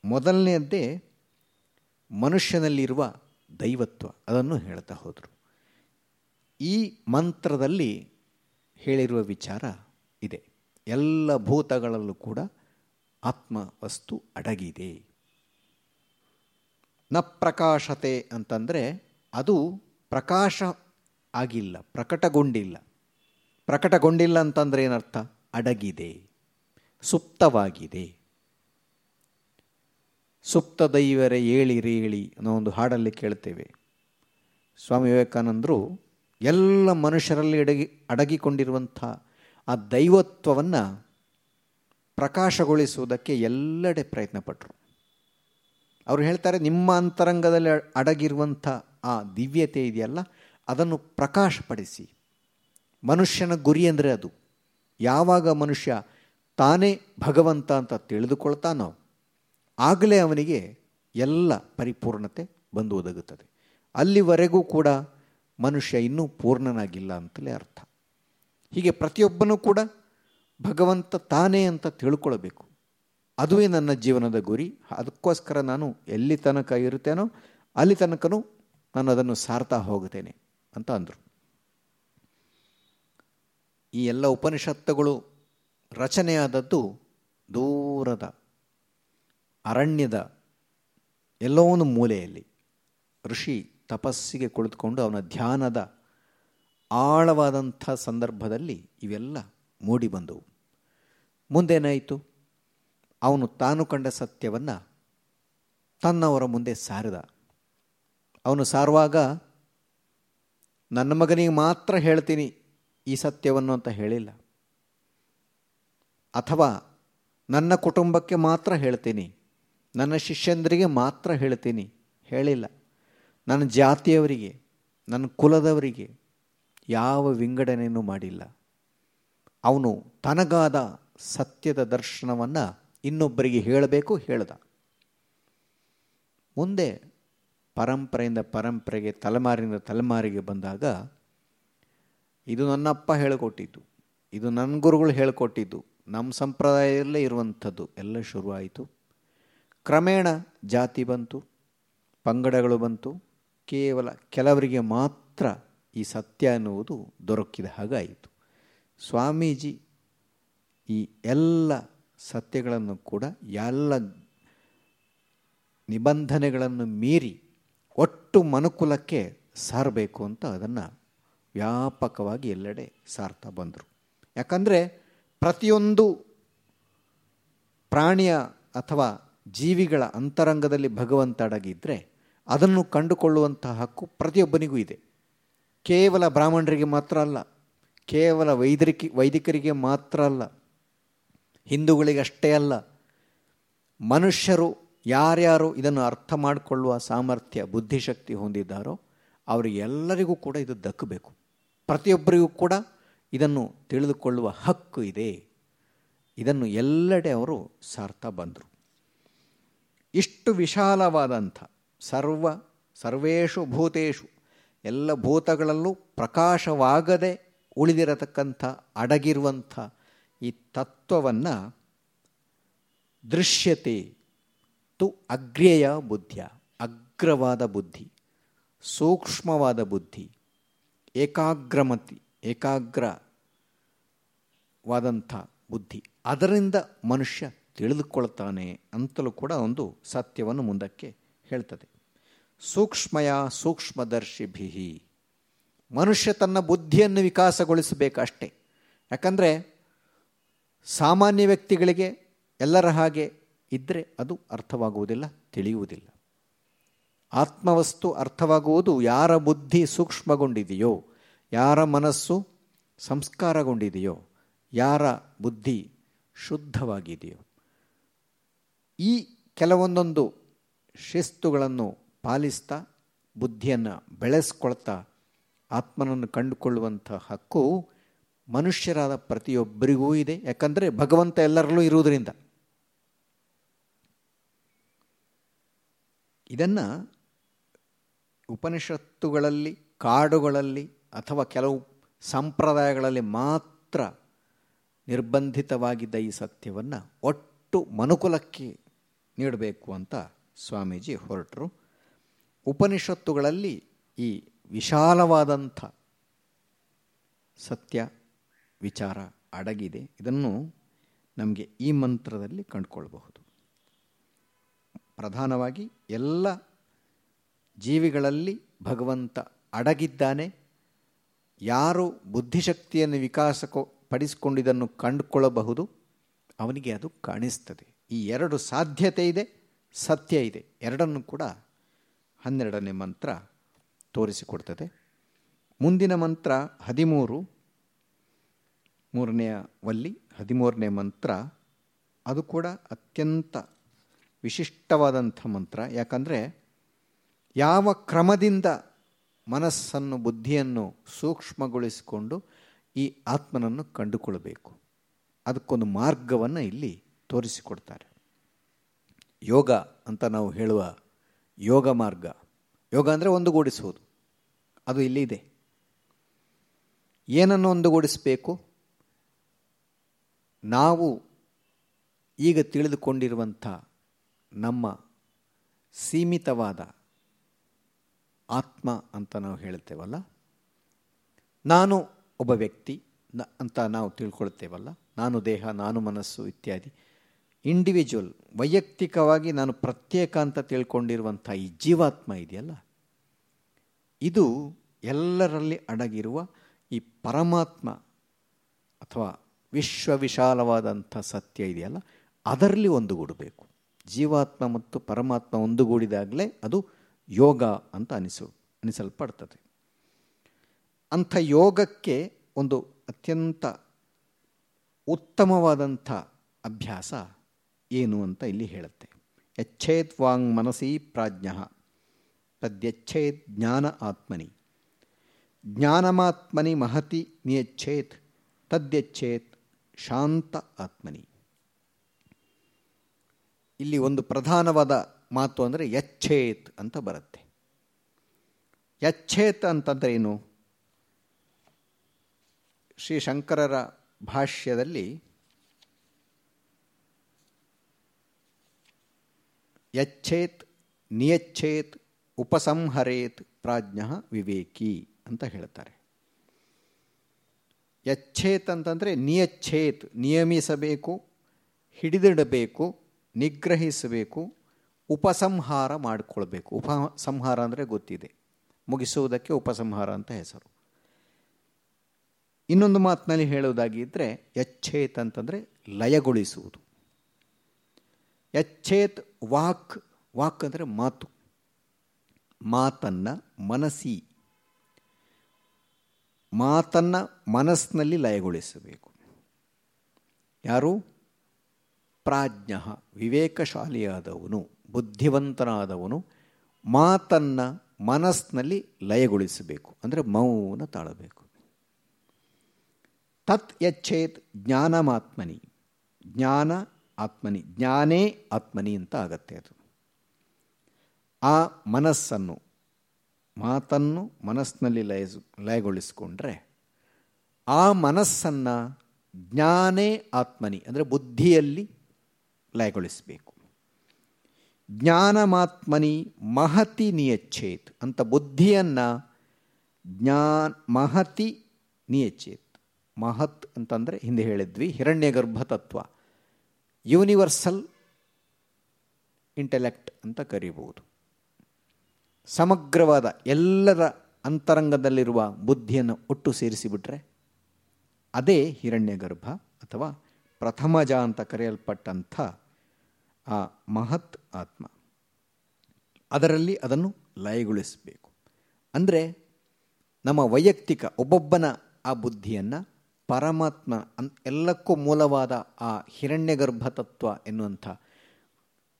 ಮೊದಲನೆಯದ್ದೇ ಮನುಷ್ಯನಲ್ಲಿರುವ ದೈವತ್ವ, ಅದನ್ನು ಹೇಳ್ತಾ ಹೋದರು. ಈ ಮಂತ್ರದಲ್ಲಿ ಹೇಳಿರುವ ವಿಚಾರ ಇದೆ. ಎಲ್ಲ ಭೂತಗಳಲ್ಲೂ ಕೂಡ ಆತ್ಮ ವಸ್ತು ಅಡಗಿದೆ. ನ ಪ್ರಕಾಶತೆ ಅಂತಂದರೆ ಅದು ಪ್ರಕಾಶ ಆಗಿಲ್ಲ, ಪ್ರಕಟಗೊಂಡಿಲ್ಲ. ಪ್ರಕಟಗೊಂಡಿಲ್ಲ ಅಂತಂದರೆ ಏನರ್ಥ? ಅಡಗಿದೆ, ಸುಪ್ತವಾಗಿದೆ. ಸುಪ್ತ ದೈವರೇ ಏಳಿರಿ ಏಳಿ ಅನ್ನೋ ಒಂದು ಹಾಡಲ್ಲಿ ಕೇಳ್ತೇವೆ. ಸ್ವಾಮಿ ವಿವೇಕಾನಂದರು ಎಲ್ಲ ಮನುಷ್ಯರಲ್ಲಿ ಅಡಗಿ, ಅಡಗಿಕೊಂಡಿರುವಂಥ ಆ ದೈವತ್ವವನ್ನು ಪ್ರಕಾಶಗೊಳಿಸುವುದಕ್ಕೆ ಎಲ್ಲೆಡೆ ಪ್ರಯತ್ನಪಟ್ಟರು ಅವರು ಹೇಳ್ತಾರೆ, ನಿಮ್ಮ ಅಂತರಂಗದಲ್ಲಿ ಅಡಗಿರುವಂಥ ಆ ದಿವ್ಯತೆ ಇದೆಯಲ್ಲ, ಅದನ್ನು ಪ್ರಕಾಶಪಡಿಸಿ. ಮನುಷ್ಯನ ಗುರಿ ಅಂದರೆ ಅದು. ಯಾವಾಗ ಮನುಷ್ಯ ತಾನೇ ಭಗವಂತ ಅಂತ ತಿಳಿದುಕೊಳ್ತಾನೋ, ಆಗಲೇ ಅವನಿಗೆ ಎಲ್ಲ ಪರಿಪೂರ್ಣತೆ ಬಂದು ಒದಗುತ್ತದೆ. ಅಲ್ಲಿವರೆಗೂ ಕೂಡ ಮನುಷ್ಯ ಇನ್ನೂ ಪೂರ್ಣನಾಗಿಲ್ಲ ಅಂತಲೇ ಅರ್ಥ. ಹೀಗೆ ಪ್ರತಿಯೊಬ್ಬನೂ ಕೂಡ ಭಗವಂತ ತಾನೇ ಅಂತ ತಿಳ್ಕೊಳ್ಬೇಕು. ಅದುವೇ ನನ್ನ ಜೀವನದ ಗುರಿ. ಅದಕ್ಕೋಸ್ಕರ ನಾನು ಎಲ್ಲಿ ತನಕ ಇರುತ್ತೇನೋ ಅಲ್ಲಿ ತನಕನೂ ನಾನು ಅದನ್ನು ಸಾರ್ತಾ ಹೋಗುತ್ತೇನೆ ಅಂತ ಅಂದರು. ಈ ಎಲ್ಲ ಉಪನಿಷತ್ತುಗಳು ರಚನೆಯಾದದ್ದು ದೂರದ, ಅರಣ್ಯದ ಎಲ್ಲೋ ಒಂದು ಮೂಲೆಯಲ್ಲಿ ಋಷಿ ತಪಸ್ಸಿಗೆ ಕುಳಿತುಕೊಂಡು ಅವನ ಧ್ಯಾನದ ಆಳವಾದಂಥ ಸಂದರ್ಭದಲ್ಲಿ ಇವೆಲ್ಲ ಮೂಡಿಬಂದವು ಮುಂದೇನಾಯಿತು? ಅವನು ತಾನು ಕಂಡ ಸತ್ಯವನ್ನು ತನ್ನವರ ಮುಂದೆ ಸಾರಿದ. ಅವನು ಸಾರುವಾಗ, ನನ್ನ ಮಗನಿಗೆ ಮಾತ್ರ ಹೇಳ್ತೀನಿ ಈ ಸತ್ಯವನ್ನು ಅಂತ ಹೇಳಿಲ್ಲ. ಅಥವಾ ನನ್ನ ಕುಟುಂಬಕ್ಕೆ ಮಾತ್ರ ಹೇಳ್ತೀನಿ, ನನ್ನ ಶಿಷ್ಯಂದರಿಗೆ ಮಾತ್ರ ಹೇಳ್ತೀನಿ ಹೇಳಿಲ್ಲ. ನನ್ನ ಜಾತಿಯವರಿಗೆ, ನನ್ನ ಕುಲದವರಿಗೆ ಯಾವ ವಿಂಗಡಣೆಯನ್ನು ಮಾಡಿಲ್ಲ. ಅವನು ತನಗಾದ ಸತ್ಯದ ದರ್ಶನವನ್ನು ಇನ್ನೊಬ್ಬರಿಗೆ ಹೇಳಬೇಕು, ಹೇಳ್ದ. ಮುಂದೆ ಪರಂಪರೆಯಿಂದ ಪರಂಪರೆಗೆ, ತಲೆಮಾರಿನಿಂದ ತಲೆಮಾರಿಗೆ ಬಂದಾಗ, ಇದು ನನ್ನಪ್ಪ ಹೇಳಿಕೊಟ್ಟಿದ್ದು, ಇದು ನನ್ನ ಗುರುಗಳು ಹೇಳಿಕೊಟ್ಟಿದ್ದು ನಮ್ಮ ಸಂಪ್ರದಾಯದಲ್ಲೇ ಇರುವಂಥದ್ದು, ಎಲ್ಲ ಶುರುವಾಯಿತು. ಕ್ರಮೇಣ ಜಾತಿ ಬಂತು, ಪಂಗಡಗಳು ಬಂತು, ಕೇವಲ ಕೆಲವರಿಗೆ ಮಾತ್ರ ಈ ಸತ್ಯ ಅನ್ನುವುದು ದೊರಕಿದ ಹಾಗಾಯಿತು. ಸ್ವಾಮೀಜಿ ಈ ಎಲ್ಲ ಸತ್ಯಗಳನ್ನು ಕೂಡ ಎಲ್ಲ ನಿಬಂಧನೆಗಳನ್ನು ಮೀರಿ ಒಟ್ಟು ಮನುಕುಲಕ್ಕೆ ಸಾರಬೇಕು ಅಂತ ಅದನ್ನು ವ್ಯಾಪಕವಾಗಿ ಎಲ್ಲೆಡೆ ಸಾರ್ತಾ ಬಂದರು. ಯಾಕಂದರೆ ಪ್ರತಿಯೊಂದು ಪ್ರಾಣಿಯ ಅಥವಾ ಜೀವಿಗಳ ಅಂತರಂಗದಲ್ಲಿ ಭಗವಂತ ಅಡಗಿದ್ದರೆ ಅದನ್ನು ಕಂಡುಕೊಳ್ಳುವಂತಹ ಹಕ್ಕು ಪ್ರತಿಯೊಬ್ಬನಿಗೂ ಇದೆ. ಕೇವಲ ಬ್ರಾಹ್ಮಣರಿಗೆ ಮಾತ್ರ ಅಲ್ಲ, ಕೇವಲ ವೈದ್ಯಕಿ ವೈದಿಕರಿಗೆ ಮಾತ್ರ ಅಲ್ಲ ಹಿಂದೂಗಳಿಗಷ್ಟೇ ಅಲ್ಲ, ಮನುಷ್ಯರು ಯಾರ್ಯಾರು ಇದನ್ನು ಅರ್ಥ ಮಾಡಿಕೊಳ್ಳುವ ಸಾಮರ್ಥ್ಯ, ಬುದ್ಧಿಶಕ್ತಿ ಹೊಂದಿದ್ದಾರೋ ಅವರಿಗೆಲ್ಲರಿಗೂ ಕೂಡ ಇದು ದಕ್ಕಬೇಕು. ಪ್ರತಿಯೊಬ್ಬರಿಗೂ ಕೂಡ ಇದನ್ನು ತಿಳಿದುಕೊಳ್ಳುವ ಹಕ್ಕು ಇದೆ. ಇದನ್ನು ಎಲ್ಲೆಡೆ ಅವರು ಸಾರ್ತಾ ಬಂದರು. ಇಷ್ಟು ವಿಶಾಲವಾದಂಥ ಸರ್ವ, ಸರ್ವೇಷು ಭೂತೇಶು ಎಲ್ಲ ಭೂತಗಳಲ್ಲೂ ಪ್ರಕಾಶವಾಗದೆ ಉಳಿದಿರತಕ್ಕಂಥ, ಅಡಗಿರುವಂಥ ಈ ತತ್ವವನ್ನು ದೃಶ್ಯತೆ ತು ಅಗ್ರೇಯ ಬುದ್ಧಿಯ, ಅಗ್ರವಾದ ಬುದ್ಧಿ, ಸೂಕ್ಷ್ಮವಾದ ಬುದ್ಧಿ, ಏಕಾಗ್ರಮತಿ, ಏಕಾಗ್ರವಾದಂಥ ಬುದ್ಧಿ. ಅದರಿಂದ ಮನುಷ್ಯ ತಿಳಿದುಕೊಳ್ತಾನೆ ಅಂತಲೂ ಕೂಡ ಒಂದು ಸತ್ಯವನ್ನು ಮುಂದಕ್ಕೆ ಹೇಳ್ತದೆ. ಸೂಕ್ಷ್ಮಯ ಸೂಕ್ಷ್ಮದರ್ಶಿಭಿ. ಮನುಷ್ಯ ತನ್ನ ಬುದ್ಧಿಯನ್ನು ವಿಕಾಸಗೊಳಿಸಬೇಕಷ್ಟೇ. ಯಾಕಂದರೆ ಸಾಮಾನ್ಯ ವ್ಯಕ್ತಿಗಳಿಗೆ ಎಲ್ಲರ ಹಾಗೆ ಇದ್ದರೆ ಅದು ಅರ್ಥವಾಗುವುದಿಲ್ಲ, ತಿಳಿಯುವುದಿಲ್ಲ. ಆತ್ಮವಸ್ತು ಅರ್ಥವಾಗುವುದು ಯಾರ ಬುದ್ಧಿ ಸೂಕ್ಷ್ಮಗೊಂಡಿದೆಯೋ, ಯಾರ ಮನಸ್ಸು ಸಂಸ್ಕಾರಗೊಂಡಿದೆಯೋ, ಯಾರ ಬುದ್ಧಿ ಶುದ್ಧವಾಗಿದೆಯೋ. ಈ ಕೆಲವೊಂದೊಂದು ಶಿಸ್ತುಗಳನ್ನು ಪಾಲಿಸ್ತಾ, ಬುದ್ಧಿಯನ್ನು ಬೆಳೆಸ್ಕೊಳ್ತಾ, ಆತ್ಮನನ್ನು ಕಂಡುಕೊಳ್ಳುವಂಥ ಹಕ್ಕು ಮನುಷ್ಯರಾದ ಪ್ರತಿಯೊಬ್ಬರಿಗೂ ಇದೆ. ಯಾಕಂದರೆ ಭಗವಂತ ಎಲ್ಲರಲ್ಲೂ ಇರುವುದರಿಂದ. ಇದನ್ನು ಉಪನಿಷತ್ತುಗಳಲ್ಲಿ, ಕಾಡುಗಳಲ್ಲಿ ಅಥವಾ ಕೆಲವು ಸಂಪ್ರದಾಯಗಳಲ್ಲಿ ಮಾತ್ರ ನಿರ್ಬಂಧಿತವಾಗಿದ್ದ ಈ ಸತ್ಯವನ್ನು ಒಟ್ಟು ಮನುಕುಲಕ್ಕೆ ನೀಡಬೇಕು ಅಂತ ಸ್ವಾಮೀಜಿ ಹೊರಟರು. ಉಪನಿಷತ್ತುಗಳಲ್ಲಿ ಈ ವಿಶಾಲವಾದಂಥ ಸತ್ಯ ವಿಚಾರ ಅಡಗಿದೆ. ಇದನ್ನು ನಮಗೆ ಈ ಮಂತ್ರದಲ್ಲಿ ಕಂಡುಕೊಳ್ಬಹುದು ಪ್ರಧಾನವಾಗಿ ಎಲ್ಲ ಜೀವಿಗಳಲ್ಲಿ ಭಗವಂತ ಅಡಗಿದ್ದಾನೆ. ಯಾರು ಬುದ್ಧಿಶಕ್ತಿಯನ್ನು ವಿಕಾಸಕೊ, ಪಡಿಸಿಕೊಂಡಿದ್ದನ್ನು ಕಂಡುಕೊಳ್ಳಬಹುದು. ಅವನಿಗೆ ಅದು ಕಾಣಿಸ್ತದೆ. ಈ ಎರಡು ಸಾಧ್ಯತೆ ಇದೆ, ಸತ್ಯ ಇದೆ. ಎರಡನ್ನು ಕೂಡ ಹನ್ನೆರಡನೇ ಮಂತ್ರ ತೋರಿಸಿಕೊಡ್ತದೆ. ಮುಂದಿನ ಮಂತ್ರ ಹದಿಮೂರು. ಮೂರನೆಯ ವಲ್ಲಿ ಹದಿಮೂರನೇ ಮಂತ್ರ, ಅದು ಕೂಡ ಅತ್ಯಂತ ವಿಶಿಷ್ಟವಾದಂಥ ಮಂತ್ರ. ಯಾಕಂದರೆ ಯಾವ ಕ್ರಮದಿಂದ ಮನಸ್ಸನ್ನು, ಬುದ್ಧಿಯನ್ನು ಸೂಕ್ಷ್ಮಗೊಳಿಸಿಕೊಂಡು ಈ ಆತ್ಮನನ್ನು ಕಂಡುಕೊಳ್ಳಬೇಕು. ಅದಕ್ಕೊಂದು ಮಾರ್ಗವನ್ನು ಇಲ್ಲಿ ತೋರಿಸಿಕೊಡ್ತಾರೆ. ಯೋಗ ಅಂತ ನಾವು ಹೇಳುವ ಯೋಗ ಮಾರ್ಗ. ಯೋಗ ಅಂದರೆ ಒಂದುಗೂಡಿಸುವುದು. ಅದು ಇಲ್ಲಿ ಇದೆ. ಏನನ್ನು ಒಂದುಗೂಡಿಸಬೇಕು? ನಾವು ಈಗ ತಿಳಿದುಕೊಂಡಿರುವಂಥ ನಮ್ಮ ಸೀಮಿತವಾದ ಆತ್ಮ ಅಂತ ನಾವು ಹೇಳ್ತೇವಲ್ಲ ನಾನು ಒಬ್ಬ ವ್ಯಕ್ತಿ ಅಂತ ನಾವು ತಿಳ್ಕೊಳ್ತೇವಲ್ಲ? ನಾನು ದೇಹ, ನಾನು ಮನಸ್ಸು ಇತ್ಯಾದಿ. ಇಂಡಿವಿಜುವಲ್ ವೈಯಕ್ತಿಕವಾಗಿ ನಾನು ಪ್ರತ್ಯೇಕ ಅಂತ ತಿಳ್ಕೊಂಡಿರುವಂಥ ಈ ಜೀವಾತ್ಮ ಇದೆಯಲ್ಲ? ಇದು ಎಲ್ಲರಲ್ಲಿ ಅಡಗಿರುವ ಈ ಪರಮಾತ್ಮ ಅಥವಾ ವಿಶ್ವ ವಿಶಾಲವಾದಂಥ ಸತ್ಯ ಇದೆಯಲ್ಲ, ಅದರಲ್ಲಿ ಒಂದುಗೂಡಬೇಕು. ಜೀವಾತ್ಮ ಮತ್ತು ಪರಮಾತ್ಮ ಒಂದುಗೂಡಿದಾಗಲೇ ಅದು ಯೋಗ ಅಂತ ಅನಿಸು, ಅನಿಸಲ್ಪಡ್ತದೆ. ಅಂಥ ಯೋಗಕ್ಕೆ ಒಂದು ಅತ್ಯಂತ ಉತ್ತಮವಾದಂಥ ಅಭ್ಯಾಸ ಏನು ಅಂತ ಇಲ್ಲಿ ಹೇಳುತ್ತೆ. ಯಚ್ಛೇತ್ ವಾಂಗ್ ಮನಸಿ ಪ್ರಾಜ್ಞ, ತದ್ಯಚ್ಛೇತ್ ಜ್ಞಾನ ಆತ್ಮನಿ. ಜ್ಞಾನಮಾತ್ಮನಿ ಮಹತಿ ನಿಯಚ್ಛೇತ್, ತದ್ಯಚ್ಛೇತ್ ಶಾಂತ ಆತ್ಮನಿ. ಇಲ್ಲಿ ಒಂದು ಪ್ರಧಾನವಾದ ಮಾತು ಅಂದರೆ ಯಚ್ಛೇತ್ ಅಂತ ಬರುತ್ತೆ. ಯಚ್ಛೇತ್ ಅಂತಂದರೆ ಏನು? ಶ್ರೀ ಶಂಕರರ ಭಾಷ್ಯದಲ್ಲಿ ಯಚ್ಛೇತ್, ನಿಯಚ್ಛೇತ್, ಉಪಸಂಹರೇತ್ ಪ್ರಾಜ್ಞ ವಿವೇಕಿ ಅಂತ ಹೇಳ್ತಾರೆ. ಯಚ್ಛೇತ್ ಅಂತಂದರೆ ನಿಯಚ್ಛೇತ್, ನಿಯಮಿಸಬೇಕು, ಹಿಡಿದಿಡಬೇಕು, ನಿಗ್ರಹಿಸಬೇಕು, ಉಪಸಂಹಾರ ಮಾಡಿಕೊಳ್ಬೇಕು. ಉಪಸಂಹಾರ ಅಂದರೆ ಗೊತ್ತಿದೆ. ಮುಗಿಸುವುದಕ್ಕೆ ಉಪಸಂಹಾರ ಅಂತ ಹೆಸರು. ಇನ್ನೊಂದು ಮಾತಿನಲ್ಲಿ ಹೇಳುವುದಾಗಿದ್ದರೆ ಯಚ್ಛೇತ್ ಅಂತಂದರೆ ಲಯಗೊಳಿಸುವುದು. ಯಚ್ಛೇತ್ ವಾಕ್ ವಾಕ್ ಅಂದರೆ ಮಾತು. ಮಾತನ್ನು ಮನಸ್ಸಿ ಮಾತನ್ನು ಮನಸ್ಸಿನಲ್ಲಿ ಲಯಗೊಳಿಸಬೇಕು. ಯಾರು? ಪ್ರಾಜ್ಞ, ವಿವೇಕಶಾಲಿಯಾದವನು, ಬುದ್ಧಿವಂತನಾದವನು, ಮಾತನ್ನು ಮನಸ್ಸಿನಲ್ಲಿ ಲಯಗೊಳಿಸಬೇಕು. ಅಂದರೆ ಮೌನ ತಾಳಬೇಕು. ತತ್ ಯಚ್ಛೇತ್ ಜ್ಞಾನಮಾತ್ಮನಿ. ಜ್ಞಾನ ಆತ್ಮನಿ. ಜ್ಞಾನೇ ಆತ್ಮನಿ ಅಂತ ಆಗತ್ತೆ ಅದು. ಆ ಮನಸ್ಸನ್ನು ಮಾತನ್ನು ಮನಸ್ಸಿನಲ್ಲಿ ಲಯ ಲಯಗೊಳಿಸಿಕೊಂಡ್ರೆ ಆ ಮನಸ್ಸನ್ನು ಜ್ಞಾನೇ ಆತ್ಮನಿ, ಅಂದರೆ ಬುದ್ಧಿಯಲ್ಲಿ ಲಯಗೊಳಿಸಬೇಕು. ಜ್ಞಾನಮಾತ್ಮನಿ ಮಹತಿ ನಿಯಚ್ಛೇತ್ ಅಂತ ಬುದ್ಧಿಯನ್ನು ಜ್ಞಾನ, ಮಹತಿ ನಿಯಚ್ಛೇತ್. ಮಹತ್ ಅಂತಂದರೆ ಹಿಂದೆ ಹೇಳಿದ್ವಿ ಹಿರಣ್ಯ ಗರ್ಭ ತತ್ವ ಯೂನಿವರ್ಸಲ್ ಇಂಟೆಲೆಕ್ಟ್ ಅಂತ ಕರೀಬಹುದು ಸಮಗ್ರವಾದ ಎಲ್ಲರ ಅಂತರಂಗದಲ್ಲಿರುವ ಬುದ್ಧಿಯನ್ನು ಒಟ್ಟು ಸೇರಿಸಿಬಿಟ್ರೆ ಅದೇ ಹಿರಣ್ಯ ಗರ್ಭ ಅಥವಾ ಪ್ರಥಮಜ ಅಂತ ಕರೆಯಲ್ಪಟ್ಟಂಥ ಆ ಮಹತ್ ಆತ್ಮ. ಅದರಲ್ಲಿ ಅದನ್ನು ಲಯಗೊಳಿಸಬೇಕು. ಅಂದರೆ ನಮ್ಮ ವೈಯಕ್ತಿಕ ಒಬ್ಬೊಬ್ಬನ ಆ ಬುದ್ಧಿಯನ್ನು ಪರಮಾತ್ಮ ಅನ್ ಎಲ್ಲಕ್ಕೂ ಮೂಲವಾದ ಆ ಹಿರಣ್ಯಗರ್ಭ ತತ್ವ ಎನ್ನುವಂಥ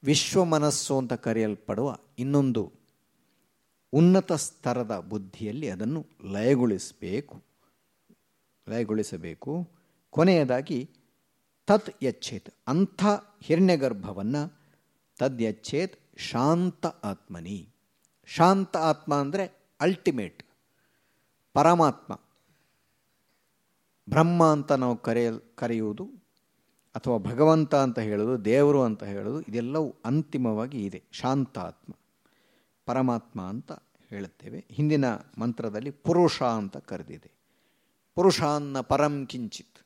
ವಿಶ್ವ ಮನಸ್ಸು ಅಂತ ಕರೆಯಲ್ಪಡುವ ಇನ್ನೊಂದು ಉನ್ನತ ಸ್ತರದ ಬುದ್ಧಿಯಲ್ಲಿ ಅದನ್ನು ಲಯಗೊಳಿಸಬೇಕು. ಲಯಗೊಳಿಸಬೇಕು. ಕೊನೆಯದಾಗಿ, ತತ್ ಯಚ್ಛೇತ್. ಅಂಥ ಹಿರಣ್ಯಗರ್ಭವನ್ನು ತದ್ ಯಚ್ಛೇತ್ ಶಾಂತ ಆತ್ಮನಿ. ಶಾಂತ ಆತ್ಮ ಅಂದರೆ ಅಲ್ಟಿಮೇಟ್ ಪರಮಾತ್ಮ. ಬ್ರಹ್ಮ ಅಂತ ನಾವು ಕರೆಯ, ಕರೆಯುವುದು, ಅಥವಾ ಭಗವಂತ ಅಂತ ಹೇಳೋದು, ದೇವರು ಅಂತ ಹೇಳೋದು, ಇದೆಲ್ಲವೂ ಅಂತಿಮವಾಗಿ ಇದೆ. ಶಾಂತ ಆತ್ಮ. ಪರಮಾತ್ಮ ಅಂತ ಹೇಳುತ್ತೇವೆ. ಹಿಂದಿನ ಮಂತ್ರದಲ್ಲಿ ಪುರುಷ ಅಂತ ಕರೆದಿದೆ. ಪುರುಷಾನ್ನ ಪರಂ ಕಿಂಚಿತ್.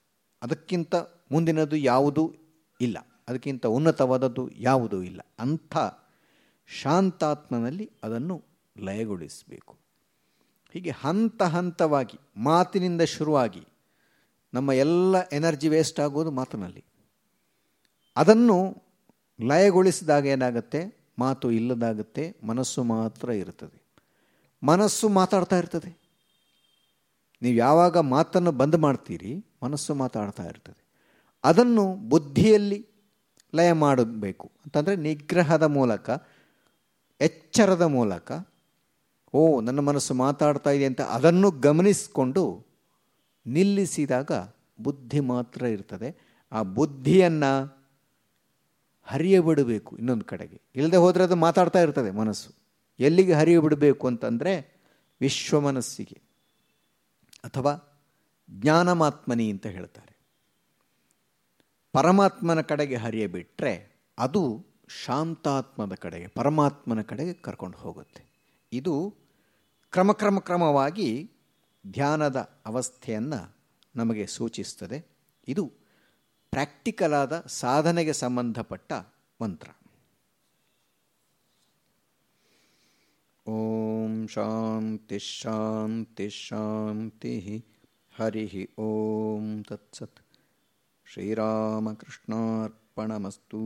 ಅದಕ್ಕಿಂತ ಮುಂದಿನದು ಯಾವುದೂ ಇಲ್ಲ. ಅದಕ್ಕಿಂತ ಉನ್ನತವಾದದ್ದು ಯಾವುದೂ ಇಲ್ಲ. ಅಂಥ ಶಾಂತಾತ್ಮನಲ್ಲಿ ಅದನ್ನು ಲಯಗೊಳಿಸಬೇಕು. ಹೀಗೆ ಹಂತ ಹಂತವಾಗಿ, ಮಾತಿನಿಂದ ಶುರುವಾಗಿ ನಮ್ಮ ಎಲ್ಲ ಎನರ್ಜಿ ವೇಸ್ಟ್ ಆಗೋದು ಮಾತಿನಲ್ಲಿ. ಅದನ್ನು ಲಯಗೊಳಿಸಿದಾಗ ಏನಾಗುತ್ತೆ? ಮಾತು ಇಲ್ಲದಾಗುತ್ತೆ, ಮನಸ್ಸು ಮಾತ್ರ ಇರುತ್ತದೆ. ಮನಸ್ಸು ಮಾತಾಡ್ತಾ ಇರ್ತದೆ. ನೀವು ಯಾವಾಗ ಮಾತನ್ನು ಬಂದ್ ಮಾಡ್ತೀರಿ, ಮನಸ್ಸು ಮಾತಾಡ್ತಾ ಇರ್ತದೆ. ಅದನ್ನು ಬುದ್ಧಿಯಲ್ಲಿ ಲಯ ಮಾಡಬೇಕು. ಅಂತಂದರೆ ನಿಗ್ರಹದ ಮೂಲಕ, ಎಚ್ಚರದ ಮೂಲಕ, ಓ, ನನ್ನ ಮನಸ್ಸು ಮಾತಾಡ್ತಾ ಇದೆ ಅಂತ ಅದನ್ನು ಗಮನಿಸಿಕೊಂಡು ನಿಲ್ಲಿಸಿದಾಗ ಬುದ್ಧಿ ಮಾತ್ರ ಇರ್ತದೆ. ಆ ಬುದ್ಧಿಯನ್ನು ಹರಿಯ ಬಿಡಬೇಕು ಇನ್ನೊಂದು ಕಡೆಗೆ. ಇಲ್ಲದೆ ಹೋದರೆ ಅದು ಮಾತಾಡ್ತಾ ಇರ್ತದೆ ಮನಸ್ಸು. ಎಲ್ಲಿಗೆ ಹರಿಯ ಬಿಡಬೇಕು ಅಂತಂದರೆ ವಿಶ್ವ ಮನಸ್ಸಿಗೆ ಅಥವಾ ಜ್ಞಾನಮಾತ್ಮನಿ ಅಂತ ಹೇಳ್ತಾರೆ. ಪರಮಾತ್ಮನ ಕಡೆಗೆ ಹರಿಯ ಬಿಟ್ಟರೆ ಅದು ಶಾಂತಾತ್ಮದ ಕಡೆಗೆ, ಪರಮಾತ್ಮನ ಕಡೆಗೆ ಕರ್ಕೊಂಡು ಹೋಗುತ್ತೆ. ಇದು ಕ್ರಮ ಕ್ರಮ ಕ್ರಮವಾಗಿ ಧ್ಯಾನದ ಅವಸ್ಥೆಯನ್ನು ನಮಗೆ ಸೂಚಿಸ್ತದೆ. ಇದು ಪ್ರಾಕ್ಟಿಕಲ್ ಆದ ಸಾಧನೆಗೆ ಸಂಬಂಧಪಟ್ಟ ಮಂತ್ರ. ಓಂ ಶಾಂತಿ ಶಾಂತಿ ಶಾಂತಿ ಹರಿ ಓಂ ತತ್ಸತ್. ಶ್ರೀರಾಮಕೃಷ್ಣಾರ್ಪಣಮಸ್ತು.